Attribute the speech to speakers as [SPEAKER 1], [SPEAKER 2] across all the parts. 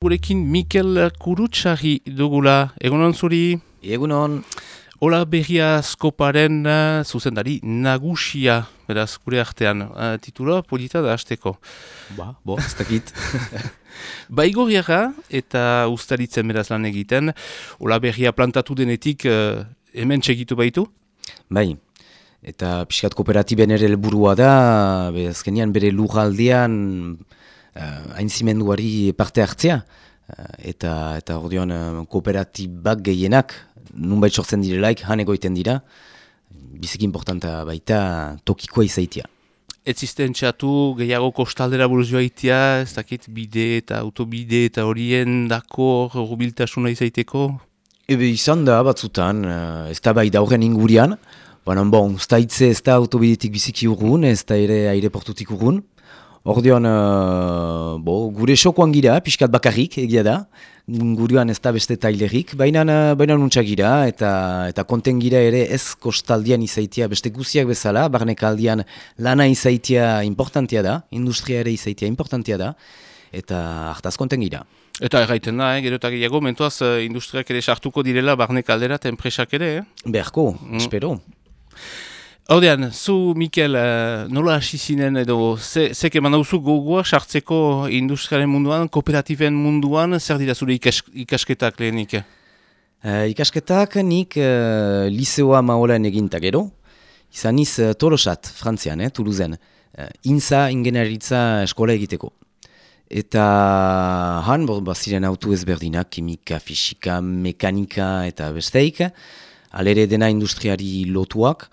[SPEAKER 1] Gurekin Mikel Kurutsari dugula, egunon zuri?
[SPEAKER 2] Egunon.
[SPEAKER 1] Ola berria skoparen uh, zuzendari nagusia, beraz, gure artean. Uh, titula polita da hasteko.
[SPEAKER 2] Ba, bo, ez dakit.
[SPEAKER 1] Baigorriara eta ustaritzen beraz lan egiten, ola berria plantatu denetik uh, hemen txegitu baitu?
[SPEAKER 2] Bai, eta pixkat kooperatiben ere helburua da, be, azkenian bere lugaldean uh, aintzimenduari parte hartzea. Uh, eta eta ordean uh, kooperatibak gehienak, nunbait sortzen direlaik, han egoiten dira, biziki importanta baita tokikoa izaitia.
[SPEAKER 1] Etzisten txatu gehiago kostaldera buruz joaitia, ez dakit bide eta autobide eta horien dako rubiltasuna izaiteko?
[SPEAKER 2] Ebe izan da batzutan, ez da bai daurren ingurian, baina bon, ez da itze ez da autobidetik biziki urgun, ez da ere aireportutik urgun, Ordeon, uh, bo, gure sokoan gira, pixkat bakarrik egia da, gurean ez da beste tailerik, baina baina nuntza gira, eta, eta konten gira ere ez kostaldian izaitia beste guziak bezala, barnek aldian lana izaitia importantia da, industria ere izaitia importantia da, eta hartaz konten gira.
[SPEAKER 1] Eta erraiten da, eh, gero eta gehiago, mentuaz uh, industriak ere sartuko direla barnek aldera eta enpresak ere, eh?
[SPEAKER 2] Beharko, mm. espero.
[SPEAKER 1] Haudean, zu, Mikel, uh, nola hasi zinen edo, ze, zek eman dauzu gogoa sartzeko industriaren munduan, kooperativen munduan, zer dira zure ikas, ikasketak lehenik?
[SPEAKER 2] Uh, ikasketak nik uh, liseoa maolan egintak gero, izan iz Tolosat, Frantzian, eh, Toulouzen, uh, inza ingenaritza eskola egiteko. Eta han, baziren autu ezberdinak, kimika, fisika, mekanika eta besteik, alere dena industriari lotuak,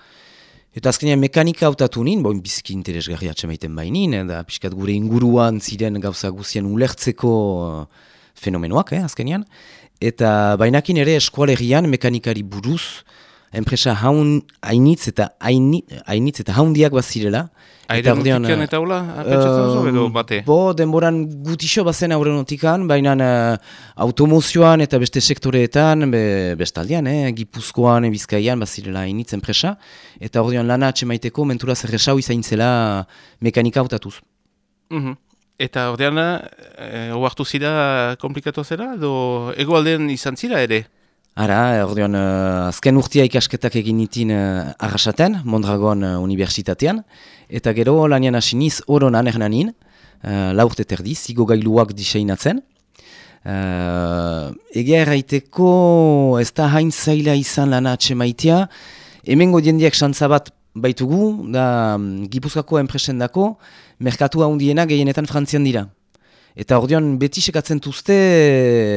[SPEAKER 2] Eta azkenean mekanika hautatu nien, boin biziki interesgarri atxamaiten bainin, da pixkat gure inguruan ziren gauza guzien ulertzeko uh, fenomenoak, eh, azkenean. Eta bainakin ere eskualerian mekanikari buruz, enpresa haun hainitz eta hainitz eta haundiak bazirela.
[SPEAKER 1] Aeronautikan eta hola, apetxatzen uh, edo bate?
[SPEAKER 2] Bo, denboran gutixo bazen aeronautikan, baina uh, automozioan eta beste sektoreetan, be, bestaldian, eh, gipuzkoan, bizkaian, bazirela hainitz enpresa. Eta ordean lana atxemaiteko mentura zerresau izain zela mekanika autatuz.
[SPEAKER 1] Mm Eta ordean, eh, oartu zira komplikatu zera, edo egoaldean izan zira ere?
[SPEAKER 2] Ara, ordean, uh, azken urtia ikasketak egin nitin uh, arrasaten, Mondragon uh, Universitatean, eta gero lanian asiniz oronan ernanin, uh, laurte terdi, zigo gailuak diseinatzen. Uh, Egia erraiteko ez da hain zaila izan lana atxemaitia, hemen godiendiak xantzabat baitugu, da um, Gipuzkako enpresen dako, merkatua hundiena gehienetan frantzian dira. Eta ordean beti sekatzen tuzte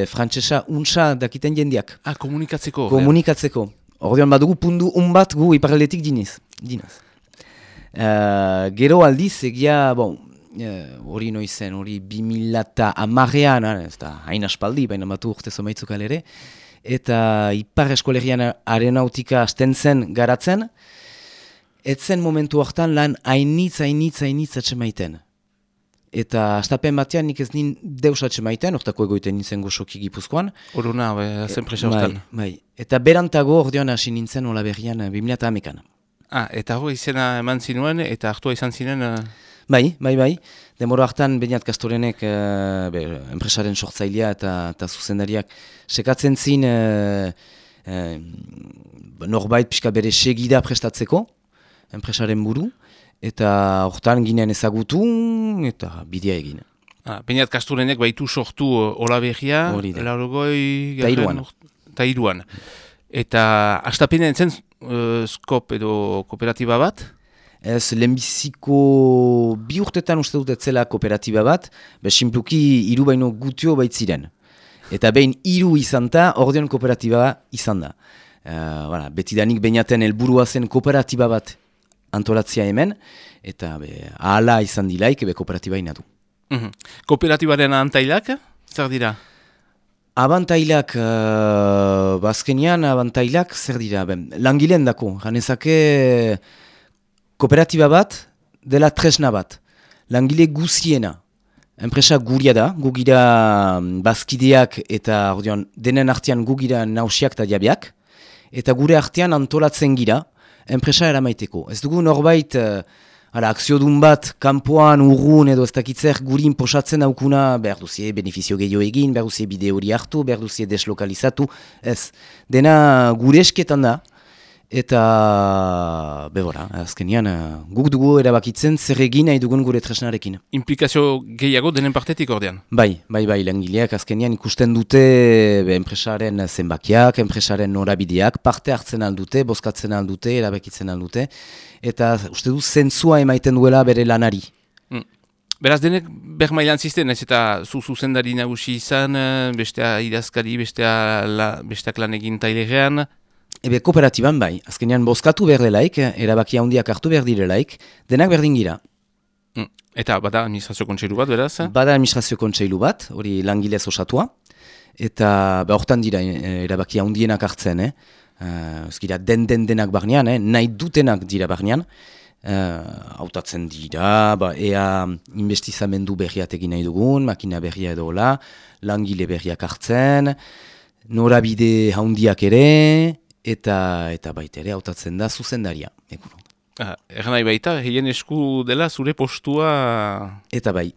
[SPEAKER 2] frantsesa untsa dakiten jendiak.
[SPEAKER 1] Ah, komunikatzeko.
[SPEAKER 2] Komunikatzeko. Ordean badugu pundu un bat gu iparaletik dinez. dinez. Uh, gero aldiz, egia, bon, uh, hori uh, noizen, hori bimilata amarrean, ez da, hain aspaldi, baina batu urte zomaitzuk alere, eta ipar eskolerian arenautika asten zen garatzen, etzen momentu hartan lan hainitz, hainitz, hainitz atxemaiten. Eta astapen batean nik ez nin deusatxe maitean, ortako egoiten nintzen goxoki gipuzkoan.
[SPEAKER 1] Horuna, zen presa hortan.
[SPEAKER 2] Bai, bai. Eta berantago ordean hasi nintzen hola berrian 2008an. Eh,
[SPEAKER 1] ah, eta hori izena eman zinuen eta hartua izan zinen... Uh...
[SPEAKER 2] Bai, bai, bai. Demoro hartan Beniat Kastorenek uh, be, enpresaren sortzailea eta, eta zuzendariak sekatzen zin uh, uh, norbait pixka bere segida prestatzeko, enpresaren buru eta hortan ginen ezagutu eta bidea egin.
[SPEAKER 1] Ah, Peñat Kasturenek baitu sortu uh, Ola Behia, laurogoi...
[SPEAKER 2] Tairuan.
[SPEAKER 1] Tairuan. Eta astapena entzen uh, skop edo kooperatiba bat?
[SPEAKER 2] Ez, lehenbiziko bi urtetan uste dut etzela kooperatiba bat, be simpluki iru baino gutio baitziren. Eta behin iru izan da, ordean kooperatiba izan da. Uh, voilà, betidanik bainaten helburua zen kooperatiba bat antolatzia hemen, eta be, ahala izan dilaik, be kooperatiba inatu.
[SPEAKER 1] Mm -hmm. Kooperatibaren antailak, zer dira?
[SPEAKER 2] Abantailak, uh, bazkenian abantailak, zer dira? Ben, langileen dako, janezake kooperatiba bat, dela tresna bat. Langile guziena, enpresa guria da, gugira mm, bazkideak eta ordeon, denen artean gugira nausiak eta diabiak, eta gure artean antolatzen gira, enpresa eramaiteko. Ez dugu norbait uh, akziodun bat, kanpoan, urrun edo ez dakitzer gurin posatzen aukuna, behar duzie benefizio gehiago egin, behar duzie bide hori hartu, behar duzie deslokalizatu, ez. Dena gure esketan da, eta bebora, azkenian guk dugu erabakitzen zer egin nahi dugun gure tresnarekin.
[SPEAKER 1] Implikazio gehiago denen partetik ordean?
[SPEAKER 2] Bai, bai, bai, langileak azkenian ikusten dute be, enpresaren zenbakiak, enpresaren norabideak, parte hartzen aldute, bozkatzen aldute, erabakitzen aldute, eta uste du zentzua emaiten duela bere lanari.
[SPEAKER 1] Mm. Beraz denek ber mailan zisten, ez eta zu zuzendari nagusi izan, bestea idazkari, bestea la, besteak lan egin tailerean,
[SPEAKER 2] Ebe kooperatiban bai, azkenean bozkatu behar delaik, erabaki handiak hartu behar direlaik, denak berdin gira.
[SPEAKER 1] Mm. Eta bada administrazio kontseilu bat, beraz?
[SPEAKER 2] Bada administrazio kontseilu bat, hori langilez osatua, eta ba, hortan dira eh, erabaki handienak hartzen, eh? Uh, gira den den denak barnean, eh? nahi dutenak dira barnean, uh, hautatzen dira, ba, ea investizamendu berriat egin nahi dugun, makina berria edo hola, langile berriak hartzen, norabide handiak ere, eta eta baita ere hautatzen da zuzendaria.
[SPEAKER 1] Ah, Egan nahi baita, hien esku dela zure postua...
[SPEAKER 2] Eta bai,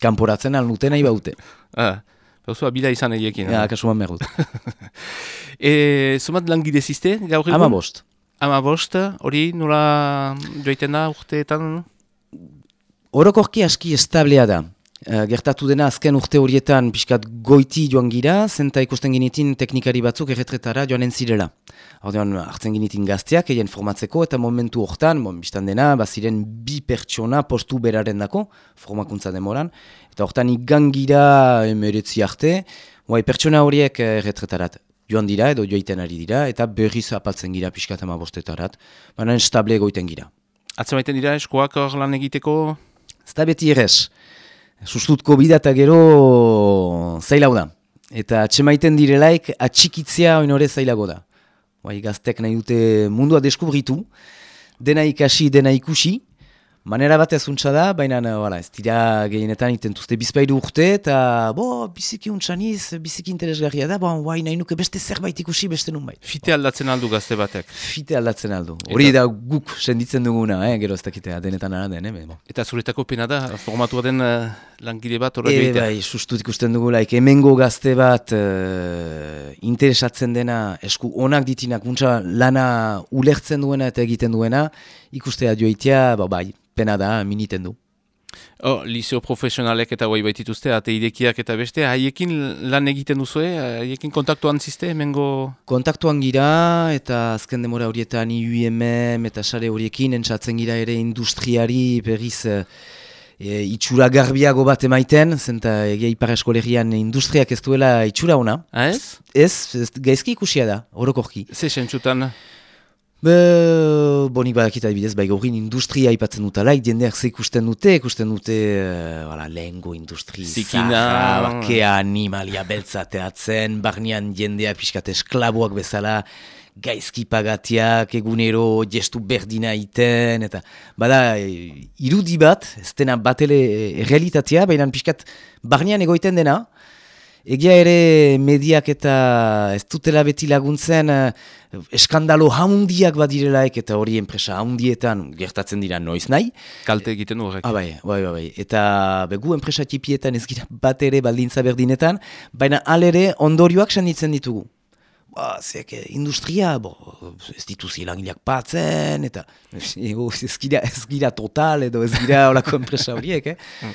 [SPEAKER 2] kanporatzen alnuten nahi baute.
[SPEAKER 1] Ah, Gauzua bila izan egiekin.
[SPEAKER 2] Ja, kasuan merut.
[SPEAKER 1] e, Zomat langide ziste, gaur egun?
[SPEAKER 2] Ama bost.
[SPEAKER 1] Ama bost, hori nola joiten da urteetan?
[SPEAKER 2] Orokorki aski establea da. Uh, gertatu dena azken urte horietan pixkat goiti joan gira, zenta ikusten genitin teknikari batzuk erretretara joan entzirela. Ordean hartzen genitin gazteak, egin formatzeko eta momentu hortan, bon, biztan dena, baziren bi pertsona postu beraren dako, formakuntza demoran, eta hortan igangira emeretzi arte, bai, pertsona horiek erretretarat joan dira edo joiten ari dira, eta berriz apaltzen gira pixkat ama bostetarat, baina estable goiten gira.
[SPEAKER 1] Atzemaiten dira eskoak lan egiteko?
[SPEAKER 2] Zta beti errez. Sustutko bida eta gero zailau da. Eta atxemaiten direlaik atxikitzea oin hori zailago da. Bai, gaztek nahi dute mundua deskubritu, dena ikasi, dena ikusi, manera bat ezuntza da, baina wala, ez dira gehienetan itentuzte bizpairu urte, eta bo, biziki untsaniz, biziki interesgarria da, bo, bai, nahi nuke beste zerbait ikusi, beste nun bai.
[SPEAKER 1] Fite aldatzen aldu gazte batek?
[SPEAKER 2] Fite aldatzen aldu. Hori da guk senditzen duguna, eh, gero ez dakitea, denetan ara den, eh, bo.
[SPEAKER 1] Eta zuretako pena da, formatua den uh, langile bat horra
[SPEAKER 2] e, Bai, sustut ikusten dugu, laik, emengo gazte bat uh, interesatzen dena, esku onak ditinak, untsa lana ulertzen duena eta egiten duena, ikustea joitea, ba, bai, pena da, miniten du.
[SPEAKER 1] Oh, Liseo profesionalek eta guai baitituzte, ate idekiak eta beste, haiekin lan egiten duzu, haiekin kontaktuan ziste, mengo...
[SPEAKER 2] Kontaktuan gira, eta azken demora horietan IUMM eta sare horiekin, entzatzen gira ere industriari berriz e, itxura garbiago bat emaiten, zenta egia ipar eskolerian industriak ez duela itxura ona.
[SPEAKER 1] Ha ez?
[SPEAKER 2] Ez, ez gaizki ikusia da, orokorki.
[SPEAKER 1] Ze sentzutan...
[SPEAKER 2] Be, bonik badakita bidez, bai gaurin industria ipatzen dutalaik, jendeak ze ikusten dute, ikusten dute uh, lehengo industri
[SPEAKER 1] Zikina,
[SPEAKER 2] bakea animalia beltzateatzen, barnean jendeak pixkat esklaboak bezala, gaizki pagatiak, egunero gestu berdina iten, eta bada, irudi bat, ez dena batele realitatea, baina pixkat barnean egoiten dena, Egia ere mediak eta ez dutela beti laguntzen eh, eskandalo haundiak badirelaek eta hori enpresa haundietan gertatzen dira noiz nahi.
[SPEAKER 1] Kalte egiten horrek.
[SPEAKER 2] Ah, bai, bai, bai. Eta begu enpresa tipietan ez gira bat ere baldintza berdinetan, baina alere ondorioak sanditzen ditugu. Ba, zek, industria, bo, ez dituzi langileak patzen, eta ez gira, ez gira total edo ez gira horako enpresa horiek, eh?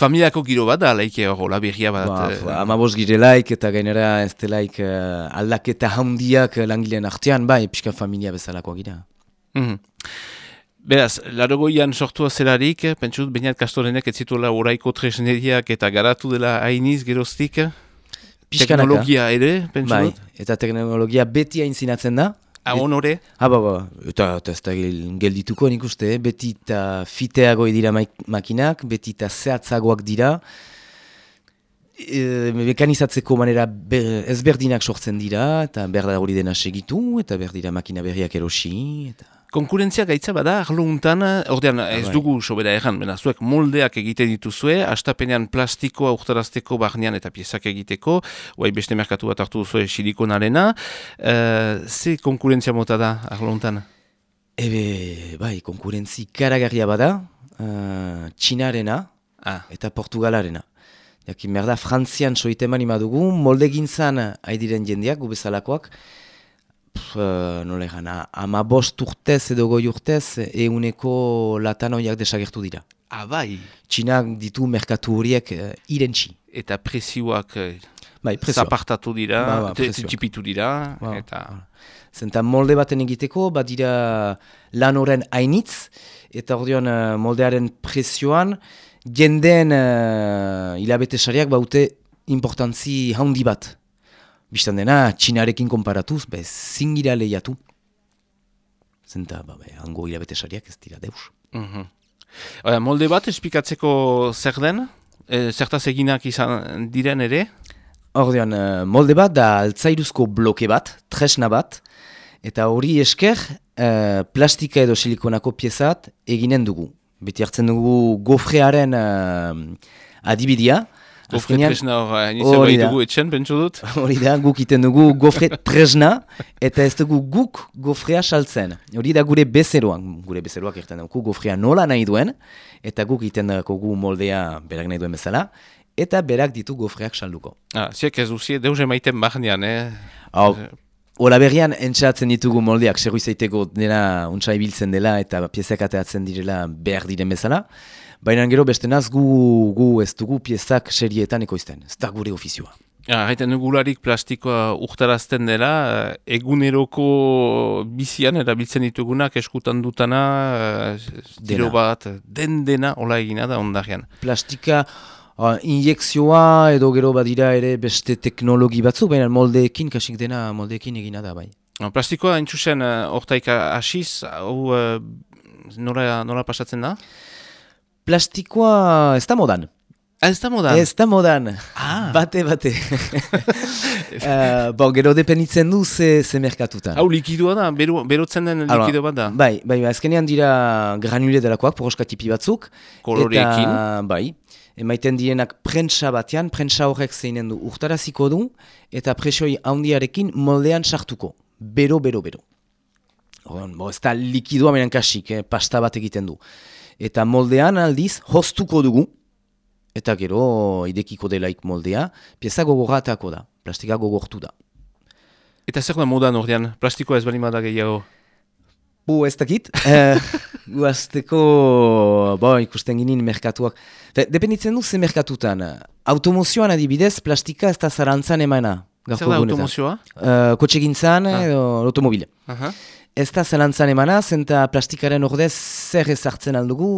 [SPEAKER 1] Familiako giro bat da, laike hori berria bat.
[SPEAKER 2] Ba, eh, amabos girelaik eta gainera ez delaik uh, aldaketa handiak langilean artean, bai, pixka familia bezalako gira.
[SPEAKER 1] Mm -hmm. Beraz, larogoian sortua zelarik, pentsut, bainat kastorenek ez zituela oraiko tresneriak eta garatu dela hainiz geroztik? Teknologia ere, pentsut? Bai,
[SPEAKER 2] eta teknologia beti hain zinatzen da,
[SPEAKER 1] Ah, honore?
[SPEAKER 2] Ha, ba, ba, eta, eta ez da geldituko nik uste, eh? beti eta fiteago dira makinak, beti eta zehatzagoak dira, e, mekanizatzeko manera ber, ezberdinak sortzen dira, eta berda hori dena segitu, eta berdira makina berriak erosi, eta...
[SPEAKER 1] Konkurentzia gaitza bada, arlo untan, ordean ez bai. dugu sobera egan, bena zuek moldeak egite dituzue, astapenean plastikoa urtarazteko barnean eta piezak egiteko, oai beste merkatu bat hartu duzue silikonarena, uh, ze konkurentzia mota da arlo untan?
[SPEAKER 2] Ebe, bai, konkurentzi karagarria bada, uh, txinarena
[SPEAKER 1] Ah,
[SPEAKER 2] eta portugalarena. Jakin behar da, frantzian soite mani madugu, molde gintzan haidiren jendeak, gubezalakoak, uh, nola egan, a- ama bost urtez edo goi urtez, euneko latanoiak desagertu dira.
[SPEAKER 1] ah bai,
[SPEAKER 2] Txinak ditu merkatu horiek uh, irentxi.
[SPEAKER 1] eta presioak eh,
[SPEAKER 2] Bai,
[SPEAKER 1] zapartatu dira,
[SPEAKER 2] Ba, ba,
[SPEAKER 1] txipitu dira,
[SPEAKER 2] Ba,
[SPEAKER 1] eta...
[SPEAKER 2] ba. Zenta molde baten egiteko, badira lan horren hainitz, eta ordean uh, moldearen presioan, jendeen uh, hilabete sariak baute importantzi haundi bat. Bistan dena, txinarekin konparatuz, be, zingira lehiatu. Zenta, ba, be, hango hilabete sariak ez dira deus.
[SPEAKER 1] Mhm. Oda, molde bat esplikatzeko zer den? E, zertaz eginak izan diren ere?
[SPEAKER 2] Ordean, uh, molde bat da altzairuzko bloke bat, tresna bat, eta hori esker uh, plastika edo silikonako piezat eginen dugu. Beti hartzen dugu gofrearen uh, adibidia.
[SPEAKER 1] Gofre tresna eh,
[SPEAKER 2] hori da.
[SPEAKER 1] dugu etxen, pentsu dut?
[SPEAKER 2] Hori da, guk iten dugu gofre tresna, eta ez dugu guk gofrea saltzen. Hori da gure bezeroan, gure bezeroak irten dugu gofrea nola nahi duen, eta guk iten dugu moldea berak nahi duen bezala, eta berak ditu gofreak salduko.
[SPEAKER 1] Ah, ziek ez duzie, deus emaiten bahnean, eh?
[SPEAKER 2] Hau, Ola berrian entxatzen ditugu moldeak, seru izaiteko dena untsa ibiltzen dela eta piezak ateatzen direla behar diren bezala. Baina gero beste naz gu, gu ez dugu piezak serietan ekoizten, ez da gure ofizioa.
[SPEAKER 1] Haiten dugularik plastikoa urtarazten dela, eh, eguneroko bizian erabiltzen ditugunak eskutan dutana, eh,
[SPEAKER 2] Dena.
[SPEAKER 1] bat, den dena, hola egina da ondarean.
[SPEAKER 2] Plastika uh, injekzioa edo gero badira ere beste teknologi batzu, baina moldeekin, kasik dena moldeekin egina da bai.
[SPEAKER 1] Plastikoa entzusen uh, hortaika hasiz, hau uh, nola, nola pasatzen da?
[SPEAKER 2] Plastikoa ez da modan.
[SPEAKER 1] Ah, ez da modan?
[SPEAKER 2] Ez da modan.
[SPEAKER 1] Ah.
[SPEAKER 2] Bate, bate. uh, bon, gero depenitzen du ze, ze merkatutan.
[SPEAKER 1] Hau likidua da, beru, berotzen den likido bat da?
[SPEAKER 2] Bai, bai, bai, azkenean dira granule delakoak, poroska tipi batzuk.
[SPEAKER 1] Koloreekin.
[SPEAKER 2] Eta, bai, emaiten direnak prentsa batean, prentsa horrek zeinen du urtaraziko du, eta presioi handiarekin moldean sartuko. Bero, bero, bero. Orduan, bo, ez da likidoa menan kasik, eh, pasta bat egiten du. Eta moldean aldiz, hoztuko dugu, eta gero idekiko delaik moldea, pieza gogorratako da, plastika gogortu da.
[SPEAKER 1] Eta zer da modan ordean, plastikoa ez bali da gehiago?
[SPEAKER 2] Bu, ez dakit. Eh, Guazteko, bo, ikusten ginin merkatuak. Fe, dependitzen du ze merkatutan. Automozioan adibidez, plastika ez da zarantzan emana.
[SPEAKER 1] Zer da automozioa?
[SPEAKER 2] Uh, kotxe gintzan
[SPEAKER 1] Ah.
[SPEAKER 2] edo automobile.
[SPEAKER 1] Aha.
[SPEAKER 2] Ez da zalantzan emana, zenta plastikaren ordez zer ezartzen aldugu,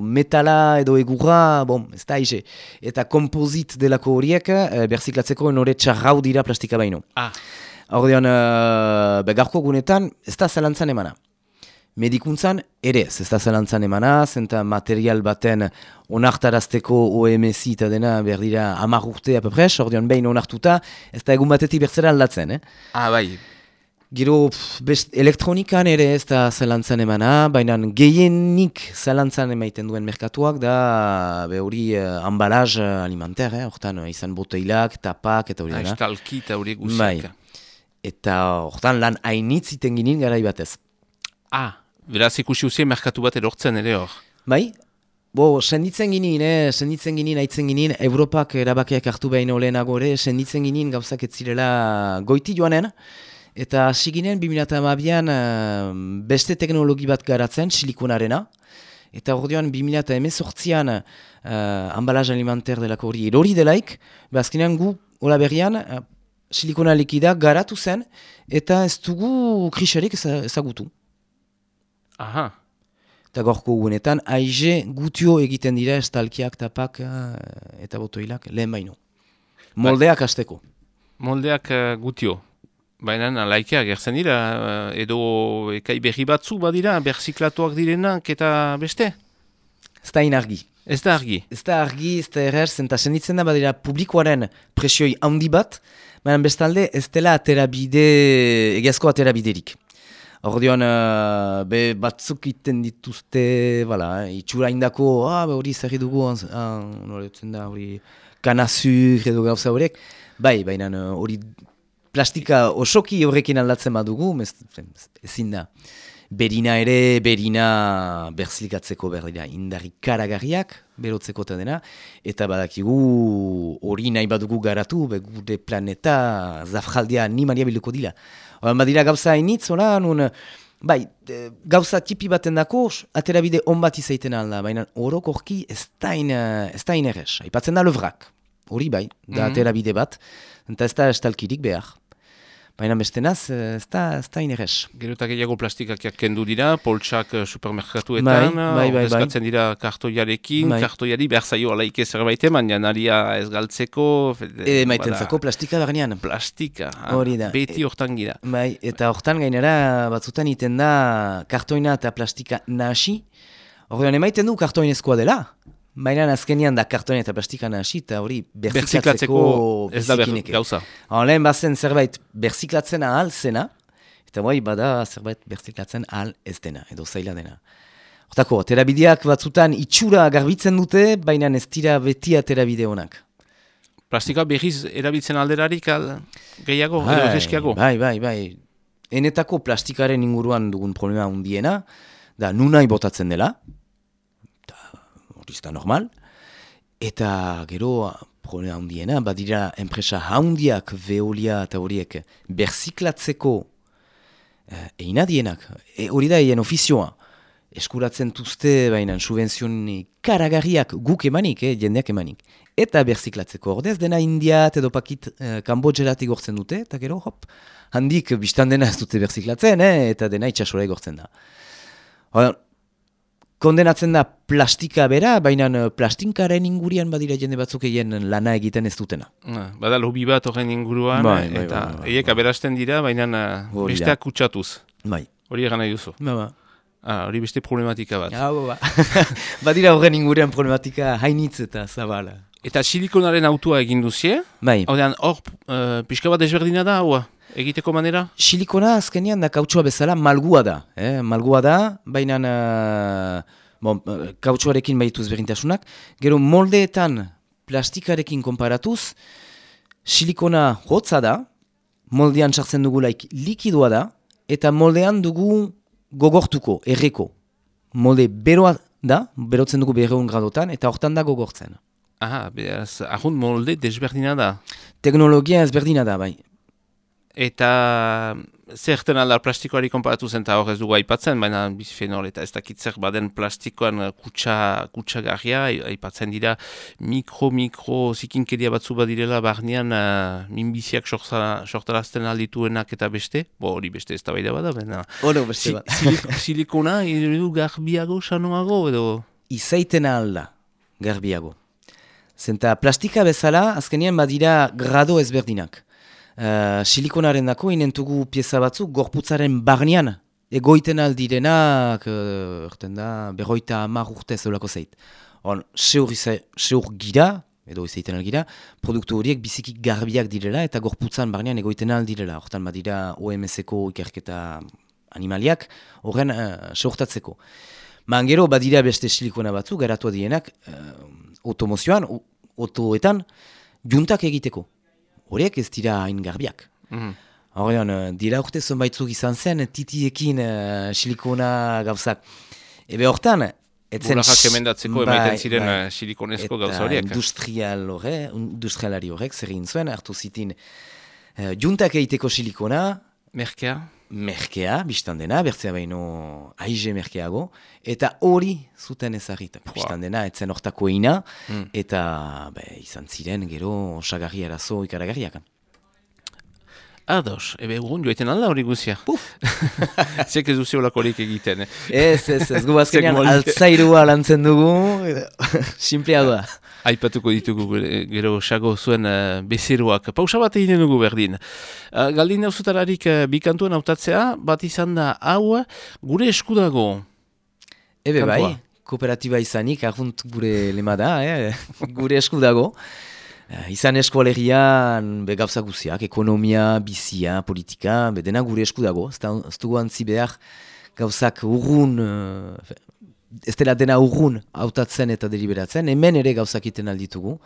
[SPEAKER 2] metala edo egurra, bom, ez da aize. Eta kompozit delako horiek, uh, berziklatzeko enore txarrau dira plastika baino.
[SPEAKER 1] Ah,
[SPEAKER 2] Ordean, uh, begarko gunetan, ez da zalantzan emana. Medikuntzan, ere ez, ez da zalantzan emana, zenta material baten onartarazteko OMS eta dena behar dira amar urte apapres, ordean behin onartuta, ez da egun batetik bertzera aldatzen, eh?
[SPEAKER 1] ah bai.
[SPEAKER 2] Gero, best, elektronikan ere ez da zalantzan emana, baina gehienik zalantzan emaiten duen merkatuak da, be hori, uh, ambalaz uh, alimenter, eh? hortan uh, izan boteilak, tapak eta hori dena.
[SPEAKER 1] Estalki eta
[SPEAKER 2] Bai.
[SPEAKER 1] guziak.
[SPEAKER 2] Eta hortan lan hainitz iten ginen garai batez.
[SPEAKER 1] Ah, beraz ikusi uzien merkatu bat erortzen ere hor.
[SPEAKER 2] Bai? Bo, senditzen ginen, eh? senditzen ginen, aitzen ginen, Europak erabakiak hartu behin olenago ere, senditzen ginen gauzak ez zirela goiti joanen, eta hasi ginen 2008an uh, beste teknologi bat garatzen, silikonarena, eta ordean 2018an uh, ambalaz alimenter delako hori erori delaik, bazkinean gu, hola berrian, uh, silikona likida garatu zen, eta ez dugu krisarik eza- ezagutu.
[SPEAKER 1] Aha.
[SPEAKER 2] Eta gorko gunetan, aize gutio egiten dira estalkiak, tapak eh, eta botoilak lehen baino. Moldeak hasteko.
[SPEAKER 1] Moldeak uh, gutio. Baina laikeak gertzen dira, eh, edo ekai berri batzu badira, berziklatuak direnak eta beste?
[SPEAKER 2] Ez da inargi.
[SPEAKER 1] Ez da argi.
[SPEAKER 2] Ez da argi, ez da errer, zenta senditzen da badira publikoaren presioi handi bat, baina bestalde ez dela aterabide, egiazko aterabiderik. Ordean, uh, be batzuk iten dituzte, bala, eh, itxura indako, ah, be hori zerri dugu, ah, da, hori kanazur edo gauza horiek. Bai, baina uh, hori plastika osoki horrekin aldatzen badugu, ez- ezin da. berina ere, berina berzilikatzeko behar dira, indarri karagarriak, berotzeko eta dena, eta badakigu hori nahi badugu garatu, gure planeta zafjaldia animalia bilduko dila. Oran badira gauza hainitz, ora, nun, bai, e, gauza tipi baten dako, aterabide on bat izaiten alda, baina orokorki ez da in, ez da inerrez. Aipatzen da levrak, hori bai, da
[SPEAKER 1] Mhm.
[SPEAKER 2] aterabide bat, eta ez da estalkirik behar. Baina bestenaz, ez da, ez da inerrez.
[SPEAKER 1] Gero eta gehiago plastikak kendu dira, poltsak eh, supermerkatuetan,
[SPEAKER 2] Bai, bai, bai, bai.
[SPEAKER 1] dira kartoiarekin,
[SPEAKER 2] Bai.
[SPEAKER 1] kartoiari behar zaio alaike zerbait eman, janaria ez galtzeko,
[SPEAKER 2] E, maitentzako plastika barnean.
[SPEAKER 1] plastika, ah,
[SPEAKER 2] Hori da.
[SPEAKER 1] beti hortan gira.
[SPEAKER 2] Bai, eta hortan gainera batzutan iten da kartoina eta plastika nahasi. Horrean emaiten du kartoinezkoa dela. Baina azkenian da kartoina eta plastika nahasi eta hori
[SPEAKER 1] Berziklatzeko ez da ber, gauza.
[SPEAKER 2] Lehen bazen zerbait berziklatzen ahal zena, eta bai bada zerbait berziklatzen ahal ez dena, edo zaila dena. Hortako, terabideak batzutan itxura garbitzen dute, baina ez dira beti aterabide honak.
[SPEAKER 1] Plastika berriz erabiltzen alderarik al, gehiago, edo egeskiago.
[SPEAKER 2] bai, bai, bai. Enetako plastikaren inguruan dugun problema hundiena, da nunai botatzen dela, da normal, eta gero problema hundiena, badira enpresa haundiak, veolia eta horiek berziklatzeko eh, einadienak, e, hori da eien ofizioa, eskuratzen tuzte, baina subvenzioni karagarriak guk emanik, eh, jendeak emanik. Eta berziklatzeko ordez, dena indiat edo pakit eh, kambodjerat igortzen dute, eta gero, hop, handik biztan dena ez dute berziklatzen, eh, eta dena itxasora igortzen da. Hora, kondenatzen da plastika bera, baina eh, plastinkaren ingurian badira jende batzuk egin lana egiten ez dutena.
[SPEAKER 1] Ah, Bada lobi bat horren inguruan,
[SPEAKER 2] Bai, bai,
[SPEAKER 1] eta
[SPEAKER 2] bai, bai,
[SPEAKER 1] eiek aberasten dira, baina eh, besteak kutsatuz.
[SPEAKER 2] Bai.
[SPEAKER 1] Hori egan nahi duzu.
[SPEAKER 2] Ba, ba.
[SPEAKER 1] Ah, hori beste problematika bat.
[SPEAKER 2] Ja, ba, ba. badira horren ingurean problematika hainitz eta zabala.
[SPEAKER 1] Eta silikonaren autua egin duzie,
[SPEAKER 2] Bai.
[SPEAKER 1] Hor, uh, pixka bat desberdina da, hau, egiteko manera?
[SPEAKER 2] Silikona azkenean da kautxua bezala malgua da. Eh? Malgua da, baina uh, bon, kautxuarekin baituz berintasunak. Gero moldeetan plastikarekin konparatuz, silikona hotza da, moldean sartzen dugulaik likidoa da, eta moldean dugu gogortuko, erreko. Molde beroa da, berotzen dugu berreun gradotan, eta hortan da gogortzen.
[SPEAKER 1] Aha, beraz, ahun molde desberdina da.
[SPEAKER 2] Teknologia ezberdina da, bai.
[SPEAKER 1] Eta zerten alda plastikoari konparatu zen, eta hor ez dugu aipatzen, baina bisfenol eta ez dakit zer baden plastikoan eh, kutsa, kutsagarria, ai- aipatzen dira mikro-mikro zikinkeria batzu badirela barnean uh, minbiziak sortarazten aldituenak eta beste, bo hori beste ez da bada, baina
[SPEAKER 2] Oro
[SPEAKER 1] si, silik, silikona iru garbiago, sanoago, edo...
[SPEAKER 2] izaiten alda, garbiago. Zenta plastika bezala, azkenean badira grado ezberdinak. Uh, silikonaren dako inentugu pieza batzuk gorputzaren barnean, egoiten aldirenak, uh, erten da, berroita amar urte zeulako zeit. Hon, seur, seur gira, edo izaiten algira, produktu horiek biziki garbiak direla eta gorputzan barnean egoiten aldirela. Hortan badira OMS-eko ikerketa animaliak, horren uh, seurtatzeko. Man gero badira beste silikona batzu, garatu dienak, uh, automozioan, o- otoetan, juntak egiteko. Horiek ez dira hain garbiak. Horrean, uh, dira urte zonbaitzuk izan zen, titiekin uh, silikona gauzak. Ebe hortan, etzen...
[SPEAKER 1] Bularrak emendatzeko
[SPEAKER 2] Bai,
[SPEAKER 1] emaiten ziren
[SPEAKER 2] bai.
[SPEAKER 1] eh, silikonezko gauza horiek.
[SPEAKER 2] industrial horre, industrialari horrek zer egin zuen, hartu zitin uh, juntak egiteko silikona,
[SPEAKER 1] Merkea?
[SPEAKER 2] Merkea, biztan dena, bertzea baino aize merkeago, eta hori zuten ezagita. Biztan dena, etzen hortako ina,
[SPEAKER 1] Mm.
[SPEAKER 2] eta be, izan ziren gero osagarri arazo ikaragarriak.
[SPEAKER 1] Ados, ebe urgun joiten alda hori guzia. Puf! Zek ez duzi holakorik egiten. Eh?
[SPEAKER 2] Ez, ez, ez gu azkenean
[SPEAKER 1] molde.
[SPEAKER 2] altzairua lantzen dugu, simplea da.
[SPEAKER 1] Aipatuko ditugu gero- sago zuen uh, bezeroak. Pausa bat egiten dugu berdin. Uh, galdin dauzutararik uh, bikantuen hautatzea, bat izan da hau gure eskudago.
[SPEAKER 2] Ebe bai,
[SPEAKER 1] Kantua.
[SPEAKER 2] kooperatiba izanik, argunt gure lema da, eh? gure esku dago. Eh, Eh, izan eskolegian be gauza guziak, ekonomia, bizia, politika, bedena gure esku dago, ez dugu antzi behar gauzak urrun, eh, ez dela dena urrun hautatzen eta deliberatzen, hemen ere gauzak iten alditugu,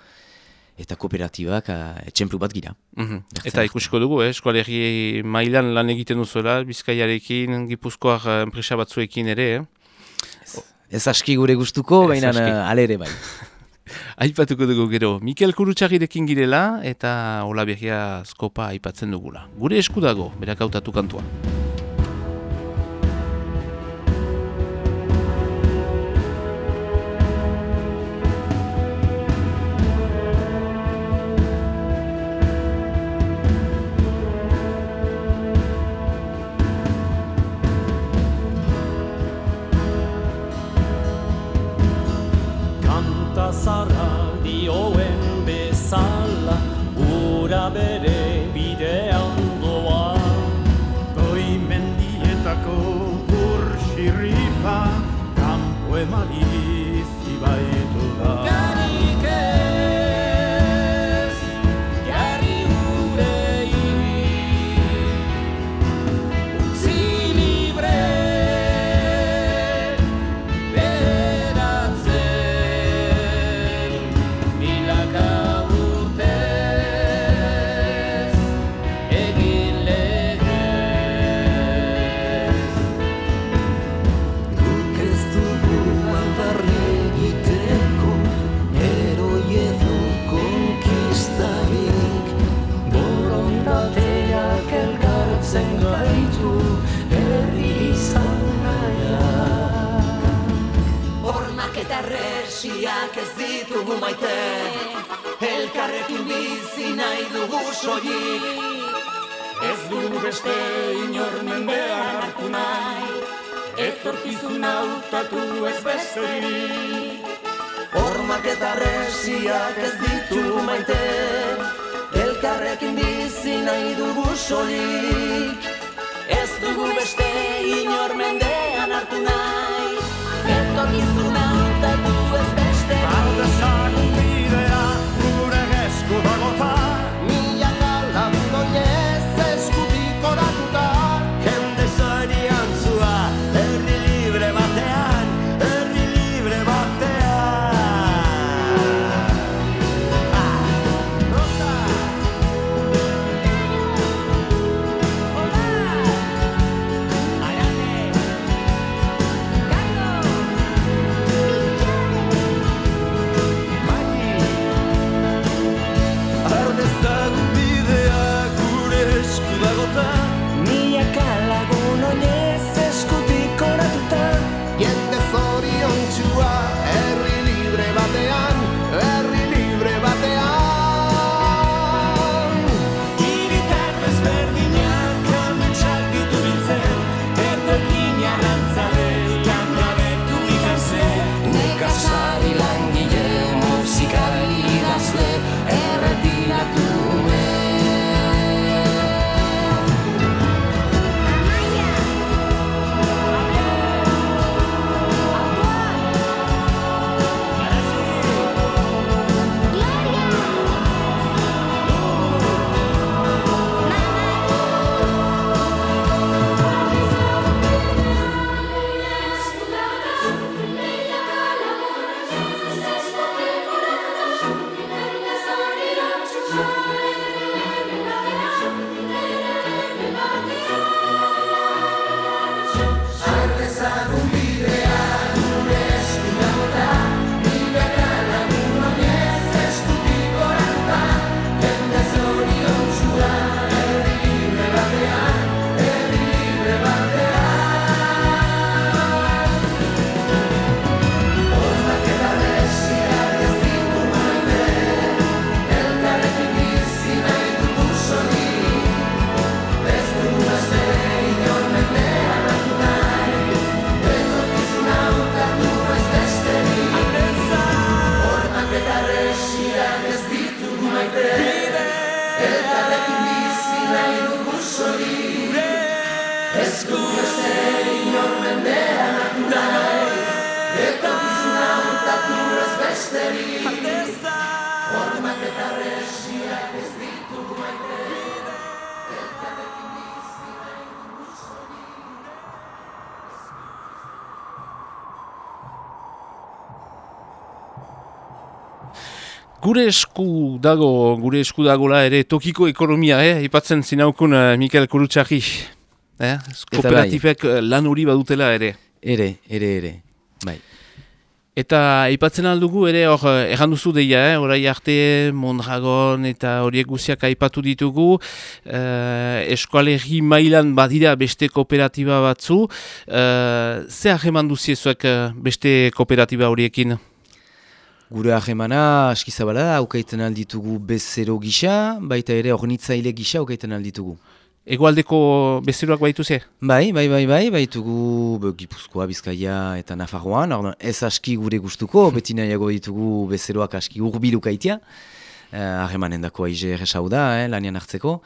[SPEAKER 2] eta kooperatibak eh, etxemplu bat gira.
[SPEAKER 3] Mm -hmm. Eta ikusiko dugu, eh? eskualegi mailan lan egiten duzuela, bizkaiarekin, gipuzkoak enpresa batzuekin ere, eh?
[SPEAKER 2] Ez aski gure gustuko, baina alere bai.
[SPEAKER 3] aipatuko dugu gero, Mikel Kurutxagirekin girela eta Olabiagia Skopa aipatzen dugula. Gure eskudago, berakautatu kantua. horrek ez
[SPEAKER 1] ditugu
[SPEAKER 3] maite. Elkarrekin bizi nahi dugu soik
[SPEAKER 4] Ez dugu beste inor mendean hartu
[SPEAKER 3] nahi.
[SPEAKER 4] Etorkizun
[SPEAKER 3] autatu ez
[SPEAKER 4] besterik
[SPEAKER 3] Hormak eta resiak ez ditugu maite. Elkarrekin bizi nahi dugu soik Ez dugu beste inor mendean hartu nahi. Etorkizun autatu ez besterik
[SPEAKER 1] esku dago, gure esku dagola ere tokiko ekonomia, eh? ipatzen zinaukun uh, Mikel Kurutxaki. Eh? Bai. lan hori badutela ere.
[SPEAKER 2] Ere, ere, ere. Bai.
[SPEAKER 1] Eta aipatzen aldugu ere hor erran duzu deia, eh? orai arte Mondragon eta horiek guziak aipatu ditugu. Eh, eskualerri mailan badira beste kooperatiba batzu. Eh, ze aheman duziezuek eh, beste kooperatiba horiekin?
[SPEAKER 2] Gure ahemana askizabala da, aukaiten alditugu bezero gisa, baita ere ornitzaile gisa aukaiten alditugu.
[SPEAKER 1] Egoaldeko bezeroak baitu ze?
[SPEAKER 2] Bai, bai, bai, bai, baitugu be, Gipuzkoa, Bizkaia eta Nafarroan, orduan ez aski gure gustuko, beti nahiago ditugu bezeroak aski urbiluk aitia, eh, harremanen dako aize erresau da, eh, lanian hartzeko,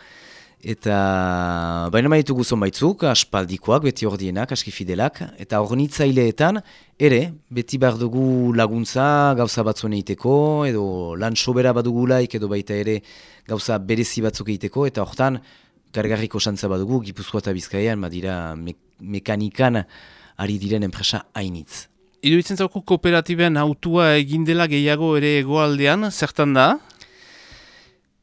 [SPEAKER 2] eta baina baitugu zonbaitzuk, aspaldikoak, beti ordienak, aski fidelak, eta ornitzaileetan, ere, beti behar dugu laguntza gauza batzuen egiteko, edo lan sobera badugulaik, edo baita ere gauza berezi batzuk egiteko, eta hortan, gargarriko santza badugu, Gipuzkoa eta Bizkaian, badira me mekanikan ari diren enpresa hainitz.
[SPEAKER 1] Iruditzen zauko kooperatibean autua egindela gehiago ere egoaldean, zertan da?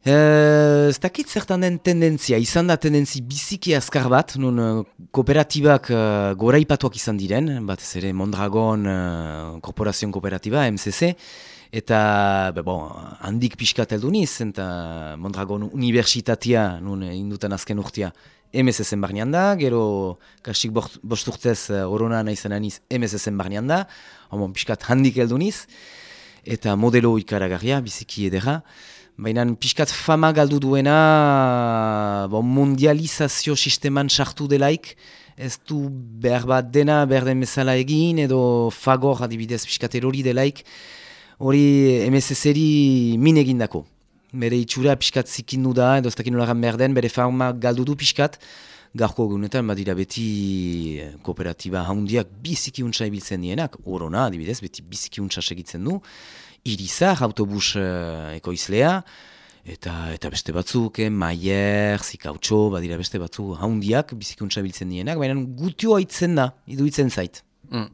[SPEAKER 2] Uh, ez dakit zertan den tendentzia, izan da tendentzi biziki azkar bat, nun uh, kooperatibak uh, gora ipatuak izan diren, bat ez ere Mondragon uh, Korporazioen Kooperatiba, MCC, Eta, be bon, handik pixkat eldu niz, eta Mondragon Universitatea, nun induten azken urtea, MSS-en barnean da, gero kasik bost urtez horona uh, nahi aniz MSS-en barnean da, homon pixkat handik eldu niz, eta modelo ikaragarria, biziki edera, baina pixkat fama galdu duena, bon, mundializazio sisteman sartu delaik, ez du behar bat dena, behar den bezala egin, edo fagor adibidez pixkat erori delaik, hori MSZ-eri min egindako. Bere itxura pixkat zikindu da, edo ez dakin nolagan behar den, bere fauma galdu du pixkat, garko egunetan badira beti eh, kooperatiba haundiak biziki untsa ibiltzen dienak, orona adibidez, beti biziki untsa segitzen du, irizar, autobus uh, ekoizlea, eta eta beste batzuk, eh, maier, zikautxo, badira beste batzuk haundiak biziki untsa ibiltzen dienak, baina gutioa itzen da, iduitzen zait. Mm.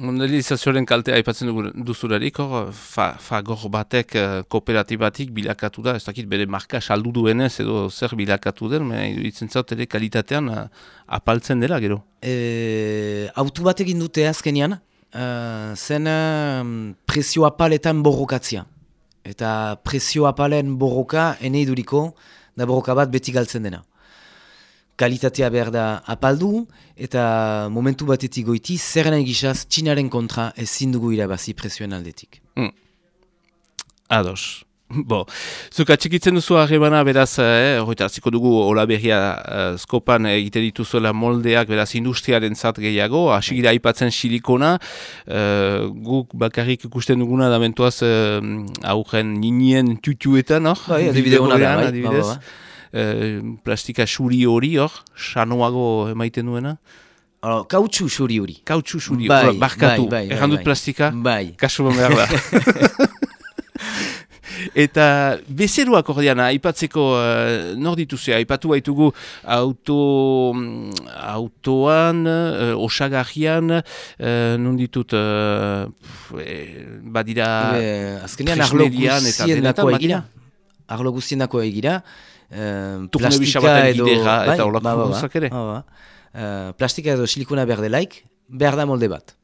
[SPEAKER 1] Mondializazioaren kaltea aipatzen duzularik, fa, fagor batek uh, kooperatibatik bilakatu da, ez dakit bere marka saldu duenez edo zer bilakatu den, itzen zaut ere kalitatean uh, apaltzen dela gero.
[SPEAKER 2] E, autu batek indute azkenian, uh, zen uh, presio apaletan borrokatzia. Eta presio apalen borroka ene iduriko, da borroka bat beti galtzen dena kalitatea behar da apaldu, eta momentu batetik goiti, zer nahi gizaz, txinaren kontra ezin dugu irabazi presioen aldetik. Mm.
[SPEAKER 1] Ados. Bo, zuka txikitzen duzu harrebana beraz, eh, hartziko dugu hola berria eh, skopan egite dituzuela moldeak beraz industriaren zat gehiago, asigira aipatzen silikona, eh, guk bakarrik ikusten duguna da mentuaz eh, aurren ninien tutuetan, no?
[SPEAKER 2] Bai, adibide hona da, bai, bai, bai.
[SPEAKER 1] Eh, plastika xuri hori hor, sanoago emaiten duena.
[SPEAKER 2] Oh, kautxu xuri hori.
[SPEAKER 1] Kautxu xuri hori, bai, barkatu. Bai, bai, bai, plastika,
[SPEAKER 2] bai.
[SPEAKER 1] kasu behar da. Eta bezeruak ordean, aipatzeko uh, nor dituzea, aipatu baitugu auto, autoan, uh, osagarrian, uh, ditut, uh, badira,
[SPEAKER 2] azkenean arlo guztienako egira. Arlo guztienako egira.
[SPEAKER 1] Uh, plastika edo... Bai, eta ba, ba, ba,
[SPEAKER 2] ba. Uh, plastika edo silikona behar delaik, behar da molde bat.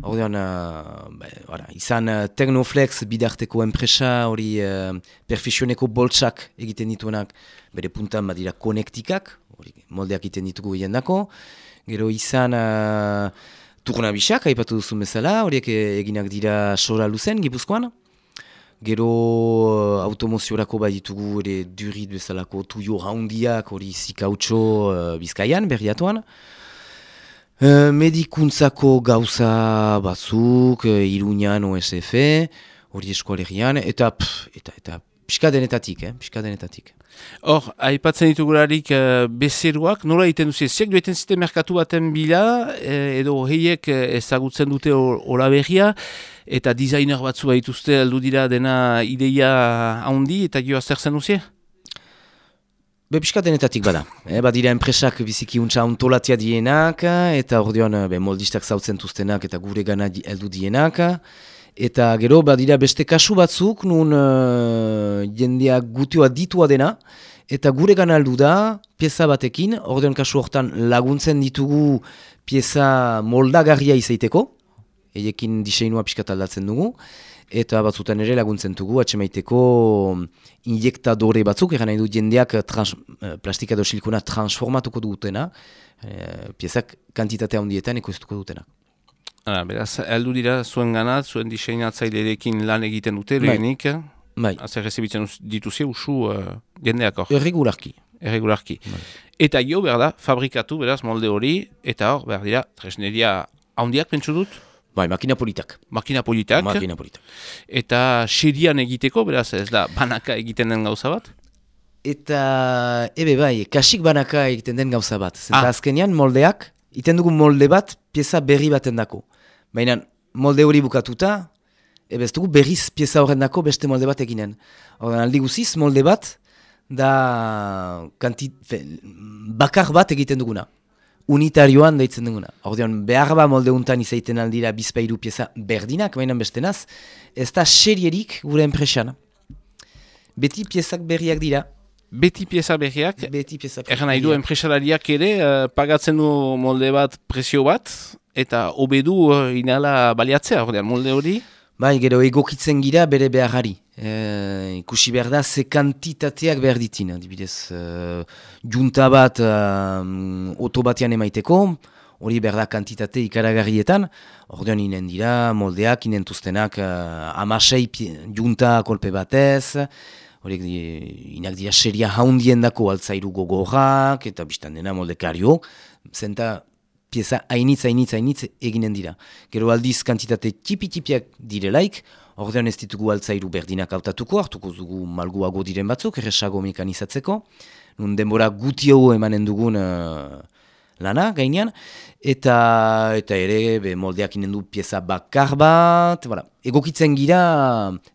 [SPEAKER 2] Ordean, uh, izan uh, Technoflex bidarteko enpresa hori uh, perfizioneko boltsak egiten dituenak bere puntan badira konektikak, hori moldeak egiten ditugu dako. Gero izan uh, turnabisak, haipatu duzu bezala, horiek eginak dira sora luzen, gipuzkoan. Gero uh, automoziorako bai ditugu ere durit bezalako tuio haundiak hori zikautxo uh, bizkaian berriatuan. Uh, medikuntzako gauza batzuk, uh, Iruñan OSF, hori eskualerian, eta, pff, eta, eta pixka denetatik, eh, pixka denetatik.
[SPEAKER 1] Hor, aipatzen ditugularik uh, bezeruak, nola egiten duzi, ziak dueten zite merkatu baten bila, eh, edo heiek eh, ezagutzen dute hola berria, eta designer batzu baituzte aldu dira dena ideia handi, eta gioa zer zen duzi?
[SPEAKER 2] Be, pixka denetatik bada. Eh, badira enpresak biziki untsa ontolatia dienak, eta ordean be, moldistak zautzen tuztenak eta gure gana heldu dienak, Eta gero, badira beste kasu batzuk, nun uh, jendea gutioa ditua dena, eta gure ganaldu da, pieza batekin, ordean kasu hortan laguntzen ditugu pieza moldagarria izaiteko, eiekin diseinua pixkat aldatzen dugu, eta batzutan ere laguntzen dugu, atxemaiteko injektadore batzuk, eran nahi du jendeak trans, eh, plastika edo silikona transformatuko dutena, e, piezak kantitatea handietan ekoiztuko dutena.
[SPEAKER 1] Hala, beraz, heldu dira zuen ganat, zuen diseinatzailerekin lan egiten dute,
[SPEAKER 2] Bai.
[SPEAKER 1] lehenik,
[SPEAKER 2] Bai,
[SPEAKER 1] azer rezibitzen dituzie usu uh, jendeak hor,
[SPEAKER 2] erregularki.
[SPEAKER 1] erregularki.
[SPEAKER 2] Bai.
[SPEAKER 1] Eta jo, behar da, fabrikatu, beraz, molde hori, eta hor, behar dira, tresneria handiak pentsu dut,
[SPEAKER 2] Bai, makina politak.
[SPEAKER 1] makina politak,
[SPEAKER 2] Makina politak.
[SPEAKER 1] eta serian egiteko, beraz, ez da, banaka egiten den gauza bat?
[SPEAKER 2] Eta, ebe bai, kasik banaka egiten den gauza bat. Zenta
[SPEAKER 1] Ah.
[SPEAKER 2] azkenean moldeak, iten dugu molde bat, pieza berri baten dako. Baina molde hori bukatuta, ebe ez dugu berriz pieza horren dako beste molde bat eginen. Horren aldi guziz, molde bat, da kantit, fe, bakar bat egiten duguna. Unitarioan deitzen duguna. Ordean, behar ba molde untan izaiten aldira bizpairu pieza berdinak, baina bestenaz, ez da serierik gure enpresan. Beti piezak berriak dira,
[SPEAKER 1] Beti pieza berriak,
[SPEAKER 2] Beti pieza
[SPEAKER 1] Egan nahi du, enpresalariak ere, eh, pagatzen du molde bat, prezio bat, eta obedu uh, inala baliatzea, ordean, molde hori.
[SPEAKER 2] Bai, gero egokitzen gira bere beharari. E, ikusi behar da, ze kantitateak behar ditin. Adibidez, e, junta bat um, oto batean emaiteko, hori behar da kantitate ikaragarrietan, ordean inen dira, moldeak, inentuztenak uh, amasei junta kolpe batez, horiek di- inak dira seria haundien dako altzairu gogorrak, eta biztan dena moldekario, zenta pieza hainitz, hainitz, hainitz eginen dira. Gero aldiz kantitate tipi-tipiak direlaik, ordean ez ditugu altzairu berdinak hautatuko, hartuko dugu malguago diren batzuk, erresago mekanizatzeko, nun denbora gutio emanen dugun eh, lana gainean, eta eta ere be, moldeak inen du pieza bakar bat, voilà. egokitzen gira